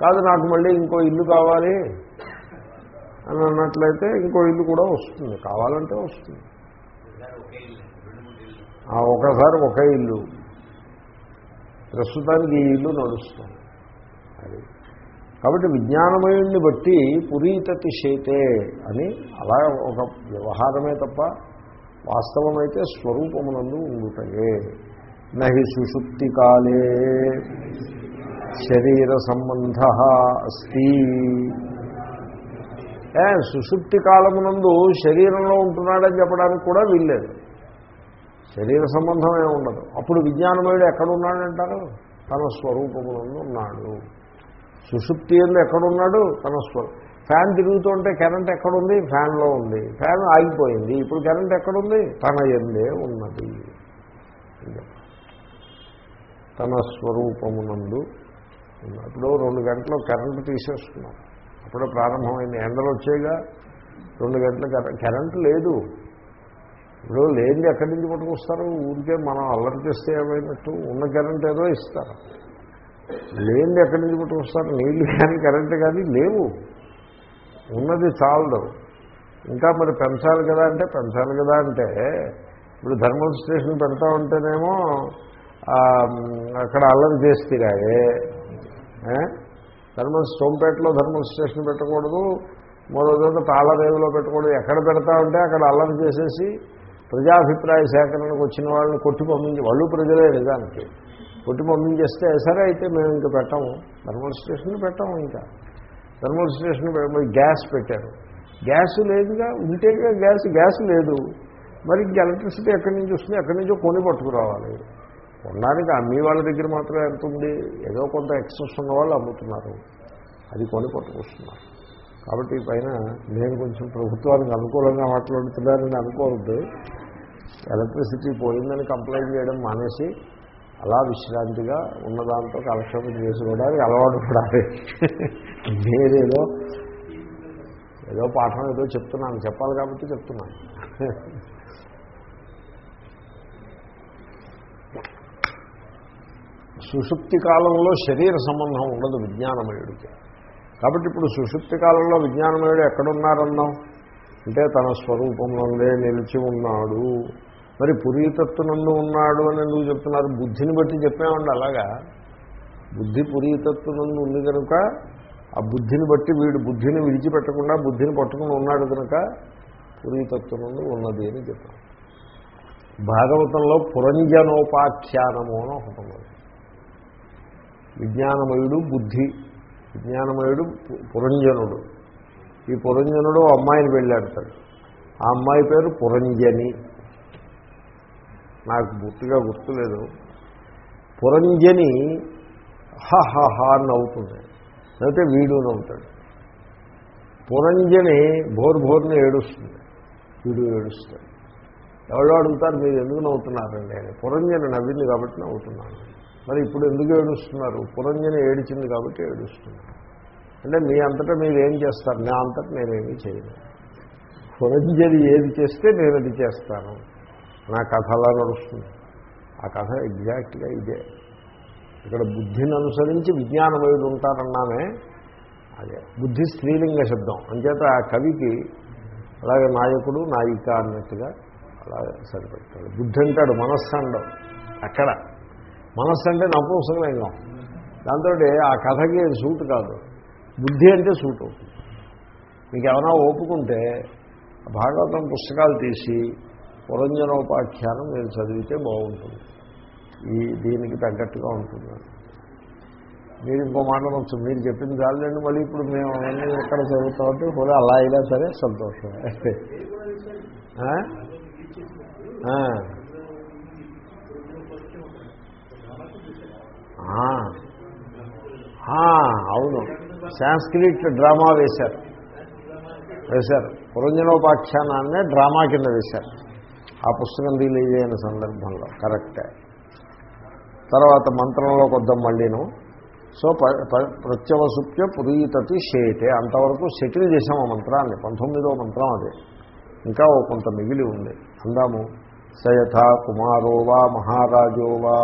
కాదు నాకు మళ్ళీ ఇంకో ఇల్లు కావాలి. అని అన్నట్లయితే ఇంకో ఇల్లు కూడా వస్తుంది. కావాలంటే వస్తుంది. ఆ ఒకసారి ఒకే ఇల్లు. ప్రస్తుతానికి ఈ ఇల్లు నడుస్తుంది. అది. కాబట్టి విజ్ఞానమయుణ్ణి బట్టి పురీతతి శైతే అని అలా ఒక వ్యవహారమే తప్ప వాస్తవమైతే స్వరూపమునందు ఉండుటయే. నహి సుషుప్తి కాలే శరీర సంబంధ అస్తి. సుషుప్తి కాలమునందు శరీరంలో ఉంటున్నాడని చెప్పడానికి కూడా వీల్లేదు. శరీర సంబంధం ఉండదు. అప్పుడు విజ్ఞానమయుడు ఎక్కడున్నాడంటారు? తన స్వరూపమునందు ఉన్నాడు. సుషుప్తి ఎందు ఎక్కడున్నాడు? తన స్వ ఫ్యాన్ తిరుగుతుంటే కరెంట్ ఎక్కడుంది? ఫ్యాన్లో ఉంది. ఫ్యాన్ ఆగిపోయింది. ఇప్పుడు కరెంట్ ఎక్కడుంది? తన ఎందే ఉన్నది. తన స్వరూపమునందు ఇప్పుడు రెండు గంటలు కరెంటు తీసేస్తున్నాం. అప్పుడే ప్రారంభమైంది. ఎండలు వచ్చేగా రెండు గంటల కరెంటు లేదు. ఇప్పుడు లేనిది ఎక్కడి నుంచి పట్టుకొస్తారు? ఊరికే మనం అల్లరి చేస్తే ఏమైనట్టు ఉన్న కరెంట్ ఏదో ఇస్తారు. లేనిది ఎక్కడి నుంచి పట్టుకొస్తారు? నీళ్ళు కానీ కరెంటు కానీ లేవు. ఉన్నది చాలదు. ఇంకా మరి పెంచాలి కదా అంటే పెంచాలి కదా అంటే ఇప్పుడు థర్మల్ స్టేషన్ పెడతా ఉంటేనేమో అక్కడ అల్లరి చేస్తే ధర్మల్ సోంపేటలో ధర్మల్ స్టేషన్ పెట్టకూడదు. మరో చోట తాళరేవులో పెట్టకూడదు ఎక్కడ పెడతా ఉంటే అక్కడ అల్లరి చేసేసి ప్రజాభిప్రాయ సేకరణకు వచ్చిన వాళ్ళని కొట్టి పంపించి వాళ్ళు ప్రజలే నిజానికి. కొట్టి పంపించేస్తే సరే అయితే మేము ఇంకా పెట్టాము. థర్మల్ స్టేషన్ పెట్టాము ఇంకా. థర్మల్ స్టేషన్ గ్యాస్ పెట్టారు. గ్యాస్ లేదుగా ఉంటేగా గ్యాస్ గ్యాస్ లేదు. మరి ఇంక ఎలక్ట్రిసిటీ ఎక్కడి నుంచి వస్తుంది? ఎక్కడి నుంచో కొని పట్టుకురావాలి. కొనడానికి అమ్మీ వాళ్ళ దగ్గర మాత్రం ఎంత ఉంది? ఏదో కొంత ఎక్సెస్ ఉన్న వాళ్ళు అమ్ముతున్నారు. అది కొని పట్టుకొస్తున్నారు. కాబట్టి పైన నేను కొంచెం ప్రభుత్వానికి అనుకూలంగా మాట్లాడుతున్నానని అనుకోవద్దు. ఎలక్ట్రిసిటీ పోయిందని కంప్లైంట్ చేయడం మానేసి అలా విశ్రాంతిగా ఉన్నదాంతో కాలక్షేపం చేసుకోవడానికి అలవాటు పడాలి. నేనేదో ఏదో పాఠం ఏదో చెప్తున్నాను. చెప్పాలి కాబట్టి చెప్తున్నాను. సుషుప్తి కాలంలో శరీర సంబంధం ఉండదు విజ్ఞానమయుడికి. కాబట్టి ఇప్పుడు సుషుప్తి కాలంలో విజ్ఞానమయుడు ఎక్కడున్నారన్నాం అంటే తన స్వరూపంలోనే నిలిచి ఉన్నాడు. మరి పురీతత్వనందు ఉన్నాడు అని ఎందుకు చెప్తున్నారు? బుద్ధిని బట్టి చెప్పామండి అలాగా. బుద్ధి పురీతత్వనందు ఉంది కనుక ఆ బుద్ధిని బట్టి వీడు బుద్ధిని విడిచిపెట్టకుండా బుద్ధిని పట్టుకుని ఉన్నాడు కనుక పురీతత్వనందు ఉన్నది అని చెప్పాం భాగవతంలో పురంజనోపాఖ్యానము అని ఒకటి ఉన్నది. విజ్ఞానమయుడు బుద్ధి విజ్ఞానమయుడు పురంజనుడు. ఈ పురంజనుడు ఓ అమ్మాయిని వెళ్ళాడతాడు ఆ అమ్మాయి పేరు పురంజని. నాకు గుర్తుగా గుర్తులేదు. పురంజని హ అని నవ్వుతుంది. లేకపోతే వీడు నవ్వుతాడు. పురంజని భోర్ భోర్ని ఏడుస్తుంది. వీడు ఏడుస్తాడు. ఎవరో అడుగుతారు మీరు ఎందుకు నవ్వుతున్నారండి? అని. పురంజని నవ్వింది కాబట్టి నవ్వుతున్నాను. మరి ఇప్పుడు ఎందుకు ఏడుస్తున్నారు? పురంజని ఏడిచింది కాబట్టి ఏడుస్తున్నారు. అంటే మీ అంతటా మీరు ఏం చేస్తారు? నా అంతటా నేనేమీ చేయను. పురంజని ఏది చేస్తే నేను అది చేస్తాను. నా కథ అలా నడుస్తుంది. ఆ కథ ఎగ్జాక్ట్గా ఇదే. ఇక్కడ బుద్ధిని అనుసరించి విజ్ఞానమయుడు ఉంటారన్నామే అదే. బుద్ధి స్త్రీలింగ శబ్దం. అంచేత ఆ కవికి అలాగే నాయకుడు నాయిక అన్నట్టుగా అలా సరిపెడతాడు బుద్ధి అంటాడు మనస్సు అండం అక్కడ. మనస్సు అంటే నపుంసకలింగం దాంతో ఆ కథకి సూట్ కాదు. బుద్ధి అంటే సూట్ అవుతుంది. మీకు ఏమైనా ఒప్పుకుంటే భాగవతం పుస్తకాలు తీసి పురంజనోపాఖ్యానం మీరు చదివితే బాగుంటుంది. ఈ దీనికి తగ్గట్టుగా ఉంటుంది. మీరు ఇంకో మాట అనొచ్చు. మీరు చెప్పింది చాలండి మళ్ళీ ఇప్పుడు మేము అవన్నీ ఎక్కడ చదువుతామంటే కూడా అలా అయినా సరే సంతోషమే ఆ? ఆ. ఆ. ఆ, అవును. సాంస్క్రిట్ డ్రామా వేశారు. వేశారు. పురంజనోపాఖ్యానాన్నే డ్రామా కింద వేశారు. ఆ పుస్తకం రిలీజ్ అయిన సందర్భంలో. కరెక్టే. తర్వాత మంత్రంలో కొద్దాం మళ్ళీను. సో ప్రత్యవసుప్య పురీతతి షేటే అంతవరకు సెటిల్ చేసాం ఆ మంత్రాన్ని. పంతొమ్మిదో మంత్రం అది. ఇంకా ఓ కొంత మిగిలి ఉంది. అందాము. సయథా కుమారో వా మహారాజో వా.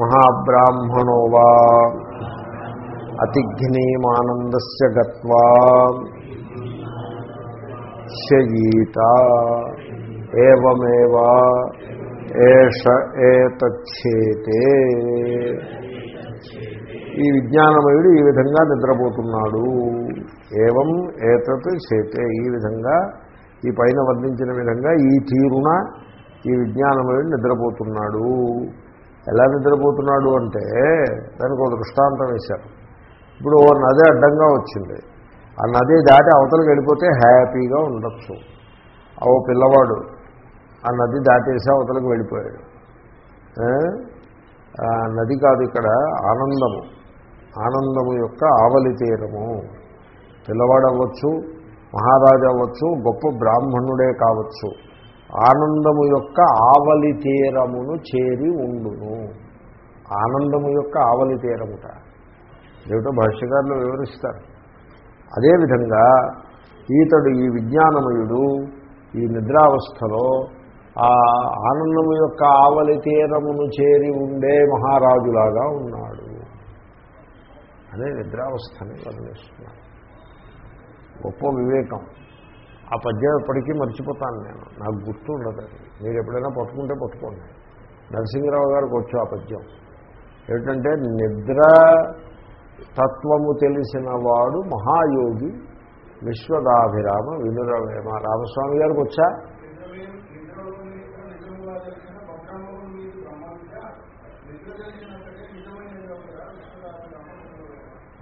మహాబ్రాహ్మణో వా అతిఘ్నీమానందస్ గత్వా శయీత ఏవమేవ ఏష ఏతచ్చేతే ఈ విజ్ఞానమయుడు ఈ విధంగా నిద్రపోతున్నాడు. ఏవం ఏతత్ చేతే ఈ విధంగా ఈ పైన వర్ణించిన విధంగా ఈ తీరున ఈ విజ్ఞానమయుడు నిద్రపోతున్నాడు. ఎలా నిద్రపోతున్నాడు అంటే దానికి ఒక దృష్టాంతం వేశారు. ఇప్పుడు ఓ నది అడ్డంగా వచ్చింది. ఆ నది దాటి అవతలకి వెళ్ళిపోతే హ్యాపీగా ఉండొచ్చు. ఆ ఓ పిల్లవాడు ఆ నది దాటేసి అవతలకు వెళ్ళిపోయాడు. నది కాదు ఇక్కడ ఆనందము. ఆనందము యొక్క ఆవలి తీరము. పిల్లవాడు అవ్వచ్చు మహారాజు అవ్వచ్చు గొప్ప బ్రాహ్మణుడే కావచ్చు. ఆనందము యొక్క ఆవలి తీరమును చేరి ఉండును. ఆనందము యొక్క ఆవలి తీరముట. ఏమిటో భాష్యకారులు వివరిస్తారు. అదేవిధంగా ఈతడు ఈ విజ్ఞానమయుడు ఈ నిద్రావస్థలో ఆ ఆనందము యొక్క ఆవలి తీరమును చేరి ఉండే మహారాజులాగా ఉన్నాడు. అనే నిద్రావస్థని వర్ణిస్తున్నాడు గొప్ప వివేకం. ఆ పద్యం ఎప్పటికీ మర్చిపోతాను నేను. నాకు గుర్తు ఉండదు అది. మీరు ఎప్పుడైనా పట్టుకుంటే పట్టుకోండి. నరసింహరావు గారికి వచ్చు ఆ పద్యం. ఏమిటంటే నిద్ర తత్వము తెలిసిన వాడు మహాయోగి విశ్వదాభిరామ వినురవేమ. రామస్వామి గారికి వచ్చా?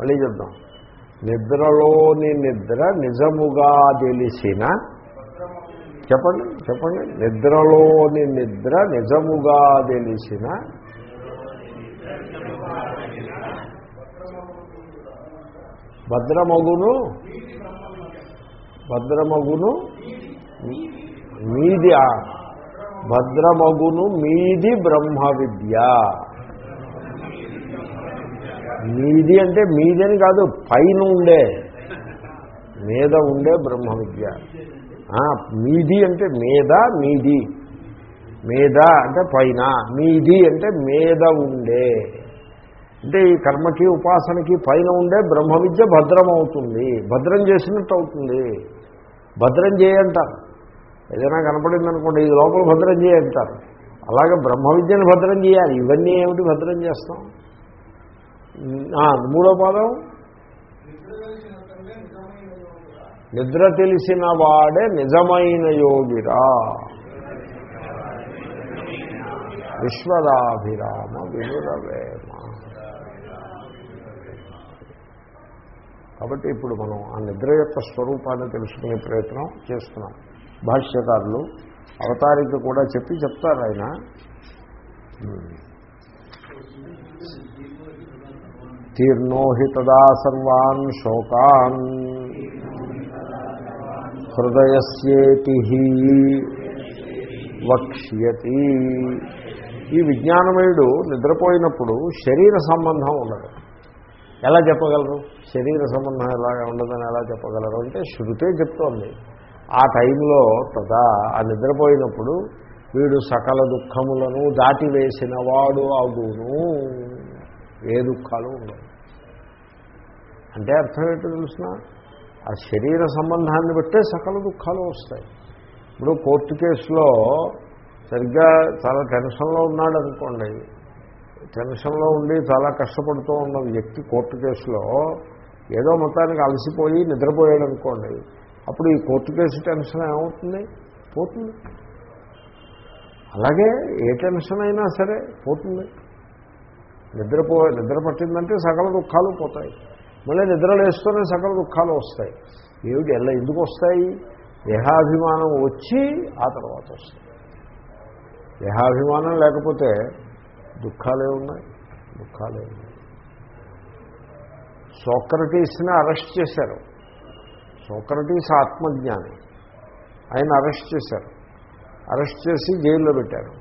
మళ్ళీ చెప్దాం. నిద్రలోని నిద్ర నిజముగా తెలిసిన చెప్పండి చెప్పండి. నిద్రలోని నిద్ర నిజముగా తెలిసిన భద్రమగును భద్రమగును మీది భద్రమగును మీది బ్రహ్మ విద్య మీది అంటే మీదని కాదు పైన ఉండే మీద ఉండే బ్రహ్మ విద్య మీది అంటే మీద మీది. మీద అంటే పైన మీది అంటే మీద ఉండే. అంటే ఈ కర్మకి ఉపాసనకి పైన ఉండే బ్రహ్మ విద్య భద్రం అవుతుంది భద్రం చేసినట్టు అవుతుంది. భద్రం చేయంటారు. ఏదైనా కనపడింది అనుకోండి ఇది లోపల భద్రం చేయంటారు. అలాగే బ్రహ్మ విద్యను భద్రం చేయాలి. ఇవన్నీ ఏమిటి భద్రం చేస్తాం? మూడో పాదం? నిద్ర తెలిసిన వాడే నిజమైన యోగిరా. విశ్వదాభిరామ వినురవేమ కాబట్టి ఇప్పుడు మనం ఆ నిద్ర యొక్క స్వరూపాన్ని తెలుసుకునే ప్రయత్నం చేస్తున్నాం. భాష్యకారులు అవతారిక కూడా చెప్పి చెప్తారు ఆయన. తీర్ణోహి తదా సర్వాన్ శోకాన్. హృదయస్యేతి వక్ష్యతి. ఈ విజ్ఞానమయుడు నిద్రపోయినప్పుడు శరీర సంబంధం ఉండదు. ఎలా చెప్పగలరు? శరీర సంబంధం ఎలా ఉండదని ఎలా చెప్పగలరు? అంటే శృతే చెప్తోంది. ఆ టైంలో తదా ఆ నిద్రపోయినప్పుడు వీడు సకల దుఃఖములను దాటివేసిన వాడు అగును ఏ దుఃఖాలు ఉండవు. అంటే అర్థం ఏంటో తెలిసిన? ఆ శరీర సంబంధాన్ని బట్టే సకల దుఃఖాలు వస్తాయి. ఇప్పుడు కోర్టు కేసులో సరిగ్గా చాలా టెన్షన్లో ఉన్నాడు అనుకోండి. టెన్షన్లో ఉండి చాలా కష్టపడుతూ ఉన్న వ్యక్తి కోర్టు కేసులో ఏదో మొత్తానికి అలసిపోయి నిద్రపోయాడు అనుకోండి. అప్పుడు ఈ కోర్టు కేసు టెన్షన్ ఏమవుతుంది? పోతుంది. అలాగే ఏ టెన్షన్ అయినా సరే పోతుంది. నిద్రపో నిద్ర పట్టిందంటే సకల దుఃఖాలు పోతాయి. మళ్ళీ నిద్రలేస్తూనే సకల దుఃఖాలు వస్తాయి. ఏమిటి? ఎలా ఎందుకు వస్తాయి? దేహాభిమానం వచ్చి ఆ తర్వాత వస్తాయి. దేహాభిమానం లేకపోతే దుఃఖాలే ఉన్నాయి. దుఃఖాలే ఉన్నాయి. సోక్రటీస్ని అరెస్ట్ చేశారు. సోక్రటీస్ ఆత్మజ్ఞాని. ఆయన అరెస్ట్ చేశారు. అరెస్ట్ చేసి జైల్లో పెట్టారు.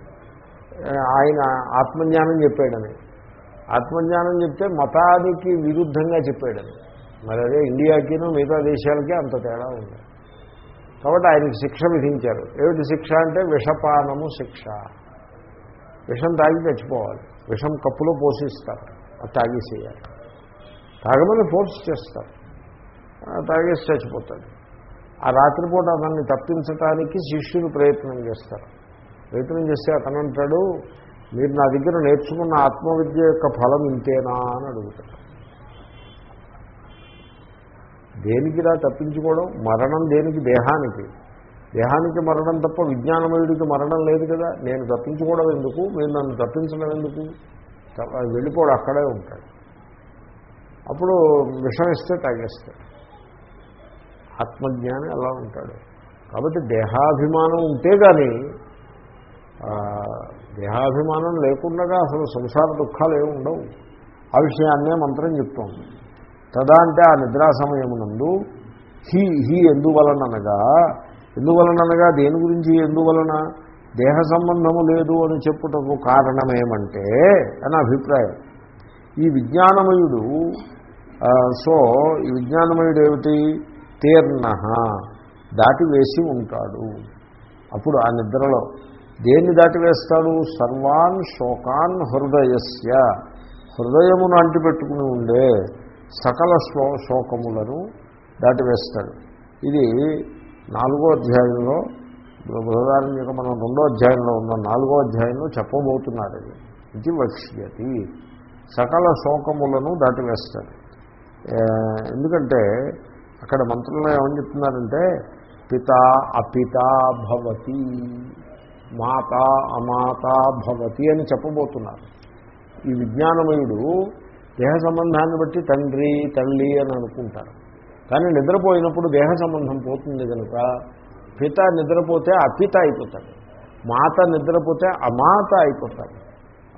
ఆయన ఆత్మజ్ఞానం చెప్పాడని. ఆత్మజ్ఞానం చెప్తే మతానికి విరుద్ధంగా చెప్పాడని మరి అదే ఇండియాకిను మిగతా దేశాలకి అంత తేడా ఉంది. కాబట్టి ఆయనకి శిక్ష విధించారు. ఏమిటి శిక్ష అంటే విషపానము శిక్ష. విషం తాగి చచ్చిపోవాలి. విషం కప్పులో పోషిస్తారు అది తాగేసేయాలి. తాగమని ఫోర్స్ చేస్తారు. తాగేసి చచ్చిపోతాడు. ఆ రాత్రిపూట అతన్ని తప్పించటానికి శిష్యులు ప్రయత్నం చేస్తారు. ప్రయత్నం చేస్తే అతను అంటాడు మీరు నా దగ్గర నేర్చుకున్న ఆత్మవిద్య యొక్క ఫలం ఇంతేనా అని అడుగుతాడు దేనికిరా తప్పించుకోవడం? మరణం దేనికి? దేహానికి. దేహానికి మరణం తప్ప విజ్ఞానమయుడికి మరణం లేదు కదా. నేను తప్పించుకోవడం ఎందుకు? మీరు నన్ను తప్పించడం ఎందుకు? వెళ్ళిపోవడం అక్కడే ఉంటాడు. అప్పుడు విషం ఇస్తే తాగేస్తాడు. ఆత్మజ్ఞాని అలా ఉంటాడు. కాబట్టి దేహాభిమానం ఉంటే కానీ దేహాభిమానం లేకుండా అసలు సంసార దుఃఖాలు ఏమి ఉండవు. ఆ విషయాన్నే మంత్రం చెప్తోంది. తదా అంటే ఆ నిద్రా సమయమునందు హీ హీ ఎందువలననగా ఎందువలననగా దేని గురించి ఎందువలన? దేహ సంబంధము లేదు అని చెప్పుటకు కారణమేమంటే అని అభిప్రాయం. ఈ విజ్ఞానమయుడు సో ఈ విజ్ఞానమయుడు ఏమిటి? తీర్ణ దాటివేసి ఉంటాడు. అప్పుడు ఆ నిద్రలో దేన్ని దాటివేస్తాడు? సర్వాన్ శోకాన్ హృదయస్య. హృదయమును అంటిపెట్టుకుని ఉండే సకల శ్లో శోకములను దాటివేస్తాడు. ఇది నాలుగో అధ్యాయంలో బృహదారణ్యక మనం రెండో అధ్యాయంలో ఉన్న నాలుగో అధ్యాయంలో చెప్పబోతున్నాడు ఇది. ఇది వక్ష్యతి. సకల శోకములను దాటివేస్తాడు. ఎందుకంటే అక్కడ మంత్రంలో ఏమని చెప్తున్నారంటే పిత అపిత భవతి. మాత అమాత భవతి అని చెప్పబోతున్నారు. ఈ విజ్ఞానమయుడు దేహ సంబంధాన్ని బట్టి తండ్రి తల్లి అని అనుకుంటారు. కానీ నిద్రపోయినప్పుడు దేహ సంబంధం పోతుంది కనుక పిత నిద్రపోతే అపిత అయిపోతాడు. మాత నిద్రపోతే అమాత అయిపోతాడు.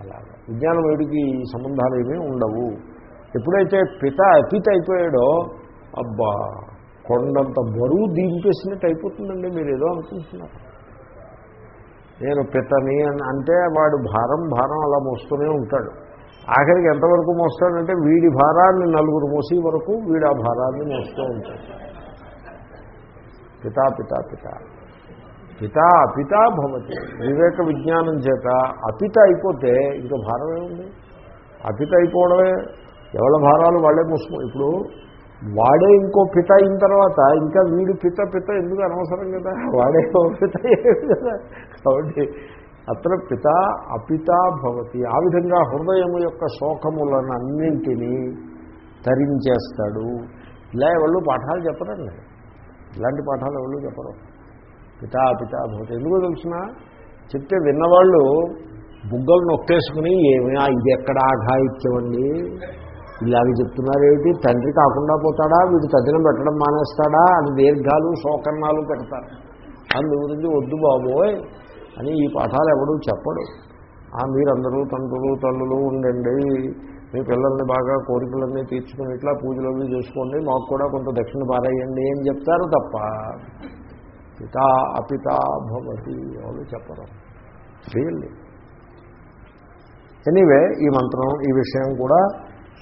అలాగే. విజ్ఞానమయుడికి ఈ సంబంధాలు ఏమీ ఉండవు. ఎప్పుడైతే పిత అపిత అయిపోయాడో అబ్బా కొండంత బరువు దింపేసినట్టు అయిపోతుందండి మీరు ఏదో అనుకుంటున్నారు. నేను పితని అంటే వాడు భారం భారం అలా మోస్తూనే ఉంటాడు. ఆఖరికి ఎంతవరకు మోస్తాడంటే వీడి భారాన్ని నలుగురు మోసే వరకు వీడు ఆ భారాన్ని మోస్తూ ఉంటాడు. పితా పితా పిత. పితా అపిత భవతి. వివేక విజ్ఞానం చేత అపిత అయిపోతే ఇంకా భారమే ఉంది అపిత అయిపోవడమే. ఎవరి భారాలు వాళ్ళే మోసుకో ఇప్పుడు వాడే ఇంకో పిత అయిన తర్వాత ఇంకా వీడు పిత పిత ఎందుకు అనవసరం కదా? వాడే పిత కదా? కాబట్టి అత్ర పిత అపిత భవతి. ఆ విధంగా హృదయం యొక్క శోకములను అన్నింటినీ తరించేస్తాడు. ఇలా వాళ్ళు పాఠాలు చెప్పరండి. ఇలాంటి పాఠాలు ఎవరు చెప్పరు. పితా పితా భవతి. ఎందుకు తెలిసిన? చెప్తే విన్నవాళ్ళు బుగ్గలు నొక్కేసుకుని ఏమి ఇది ఎక్కడ ఆఘాయిత్యం అండి? ఇలాగ చెప్తున్నారేమిటి? తండ్రి కాకుండా పోతాడా? వీడు తద్దినం పెట్టడం మానేస్తాడా? అని దీర్ఘాలు శోకర్ణాలు పెడతారు. అందు గురించి వద్దు బాబోయ్ అని ఈ పాఠాలు ఎవడూ చెప్పడు. ఆ మీరందరూ తండ్రులు తల్లులు ఉండండి. మీ పిల్లల్ని బాగా కోరికలన్నీ తీర్చుకుని ఇట్లా పూజలు అవి చేసుకోండి. మాకు కూడా కొంత దక్షిణ పారేయండి అని చెప్తారు తప్ప పితా అపితా భవతి వాళ్ళు చెప్పరు. రియల్లీ ఎనీవే ఈ మంత్రం ఈ విషయం కూడా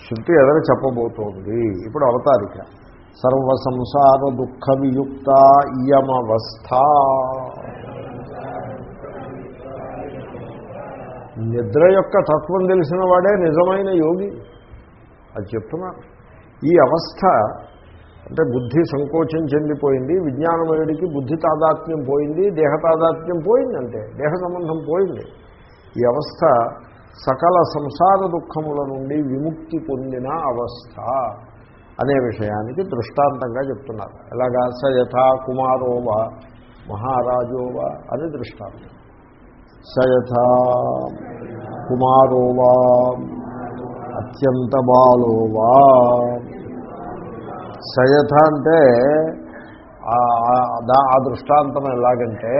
శృతి ఎదర చెప్పబోతోంది? ఇప్పుడు అవతారిక. సర్వ సంసార దుఃఖ వియుక్త ఇయమవస్థ. నిద్ర యొక్క తత్వం తెలిసిన వాడే నిజమైన యోగి. అది చెప్తున్నారు ఈ అవస్థ అంటే బుద్ధి సంకోచం చెందిపోయింది విజ్ఞానమయుడికి బుద్ధి తాదాత్మ్యం పోయింది దేహ తాదాత్మ్యం పోయింది అంటే దేహ సంబంధం పోయింది. ఈ అవస్థ సకల సంసార దుఃఖముల నుండి విముక్తి పొందిన అవస్థ అనే విషయానికి దృష్టాంతంగా చెప్తున్నారు. ఎలాగా? స యథా కుమారోవా మహారాజోవా అని దృష్టాంతం. స యథా కుమారోవా అత్యంత బాలోవా సయథ అంటే ఆ దృష్టాంతం ఎలాగంటే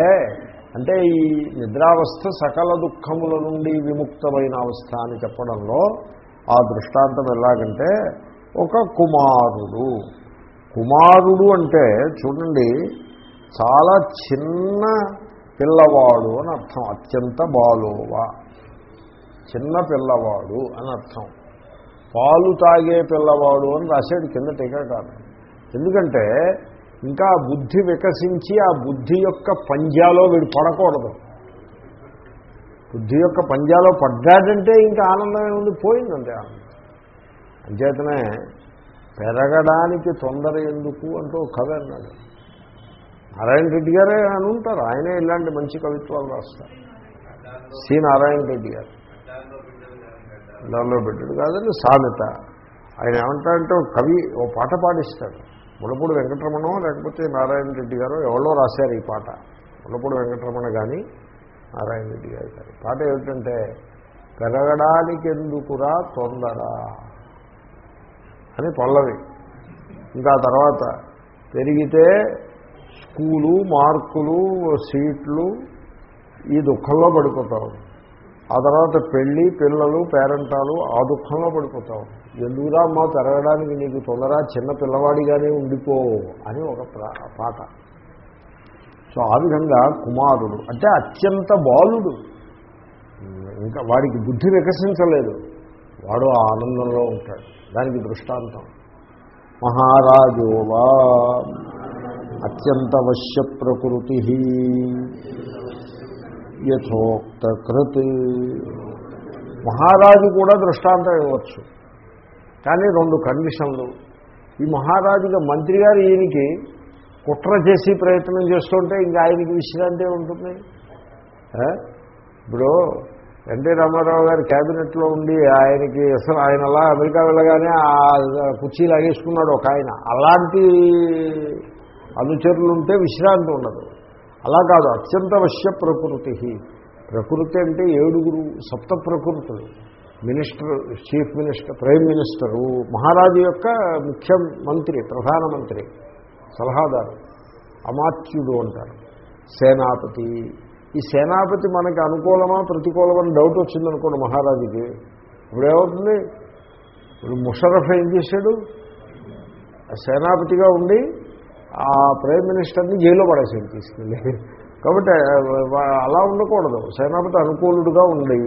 అంటే ఈ నిద్రావస్థ సకల దుఃఖముల నుండి విముక్తమైన అవస్థ అని చెప్పడంలో ఆ దృష్టాంతం ఎలాగంటే ఒక కుమారుడు. కుమారుడు అంటే చూడండి చాలా చిన్న పిల్లవాడు అని అర్థం. అత్యంత బాలోవ. చిన్న పిల్లవాడు అని అర్థం. పాలు తాగే పిల్లవాడు అని రాశాడు కింద టీకాకారం ఎందుకంటే ఇంకా బుద్ధి వికసించి ఆ బుద్ధి యొక్క పంజాలో వీడు పడకూడదు. బుద్ధి యొక్క పంజాలో పడ్డాడంటే ఇంకా ఆనందమే ఉంది పోయిందండి ఆనందం. అంచేతనే పెరగడానికి తొందర ఎందుకు అంటూ కవి అన్నాడు. నారాయణ రెడ్డి గారే అని ఉంటారు. ఆయనే ఇలాంటి మంచి కవిత్వాలు రాస్తారు. సి. నారాయణ రెడ్డి గారు. దానిలో పెట్టాడు. కాదండి సామెత. ఆయన ఏమంటాడంటే కవి ఓ పాట పాడిస్తాడు. మునపూడి వెంకటరమణో లేకపోతే నారాయణ రెడ్డి గారు ఎవరో రాశారు ఈ పాట. మునపూడి వెంకటరమణ కానీ నారాయణ రెడ్డి గారు కానీ పాట ఏమిటంటే పెరగడానికెందుకురా తొందర అని పల్లవి ఇంకా తర్వాత పెరిగితే స్కూలు మార్కులు సీట్లు ఈ దుఃఖంలో పడిపోతాం ఆ తర్వాత పెళ్ళి పిల్లలు పేరెంటాలు ఆ దుఃఖంలో పడిపోతాం ఎందుకురా అమ్మా పెరగడానికి నీకు తొందర చిన్న పిల్లవాడిగానే ఉండిపో అని ఒక పాట. సో ఆ విధంగా కుమారుడు అంటే అత్యంత బాలుడు. ఇంకా వాడికి బుద్ధి వికసించలేదు. వాడు ఆనందంలో ఉంటాడు. దానికి దృష్టాంతం. మహారాజోవా అత్యంత వశ్య ప్రకృతి యథోక్తకృత్ మహారాజు కూడా దృష్టాంతం ఇవ్వచ్చు. కానీ రెండు కండిషన్లు. ఈ మహారాజుగా మంత్రి గారు ఈయనకి కుట్ర చేసి ప్రయత్నం చేస్తుంటే ఇంకా ఆయనకి విశ్రాంతి ఉంటుంది. ఇప్పుడు ఎన్టీ రామారావు గారి క్యాబినెట్లో ఉండి ఆయనకి అసలు ఆయన అలా అమెరికా వెళ్ళగానే ఆ కుర్చీ లాగేసుకున్నాడు ఒక ఆయన. అలాంటి అనుచరులు ఉంటే విశ్రాంతి ఉండదు. అలా కాదు అత్యంత వశ్య ప్రకృతి ప్రకృతి అంటే ఏడుగురు సప్త ప్రకృతులు. Minister chief minister prime minister మహారాజు యొక్క ముఖ్య మంత్రి ప్రధానమంత్రి సలహాదారు అమాత్యుడు అంటారు. సేనాపతి. ఈ సేనాపతి మనకి అనుకూలమా ప్రతికూలమని డౌట్ వచ్చిందనుకోండి మహారాజుకి. ఇప్పుడు ఏమవుతుంది? ఇప్పుడు ముషరఫ్ ఏం చేశాడు? సేనాపతిగా ఉండి ఆ ప్రైమ్ మినిస్టర్ని జైల్లో పడేసాడు తీసుకెళ్ళి. కాబట్టి అలా ఉండకూడదు. సేనాపతి అనుకూలుడుగా ఉండి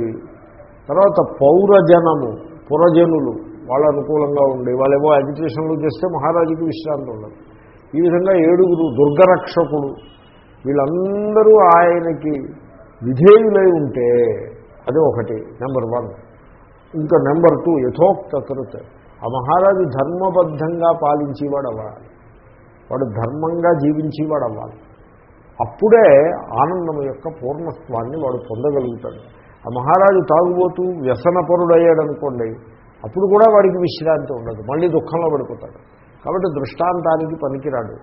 తర్వాత పౌరజనము పురజనులు వాళ్ళ అనుకూలంగా ఉండే వాళ్ళేమో అజిటేషన్లు చేస్తే మహారాజుకి విశ్రాంతి ఉండదు ఈ విధంగా ఏడుగురు దుర్గరక్షకుడు వీళ్ళందరూ ఆయనకి విధేయులై ఉంటే అది ఒకటి నెంబర్ వన్. ఇంకా నెంబర్ టూ యథోక్త కృత ఆ మహారాజు ధర్మబద్ధంగా పాలించేవాడు అవ్వాలి వాడు ధర్మంగా జీవించేవాడు అవ్వాలి అప్పుడే ఆనందం యొక్క పూర్ణత్వాన్ని వాడు పొందగలుగుతాడు. ఆ మహారాజు తాగుబోతూ వ్యసనపరుడయ్యాడనుకోండి అప్పుడు కూడా వాడికి విశ్రాంతి ఉండదు. మళ్ళీ దుఃఖంలో పడిపోతాడు. కాబట్టి దృష్టాంతానికి పనికిరాడు.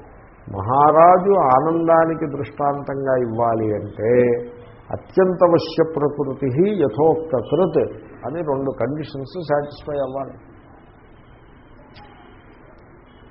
మహారాజు ఆనందానికి దృష్టాంతంగా ఇవ్వాలి అంటే అత్యంతవశ్య ప్రకృతి యథోక్త కృత్ అని రెండు కండిషన్స్ సాటిస్ఫై అవ్వాలి.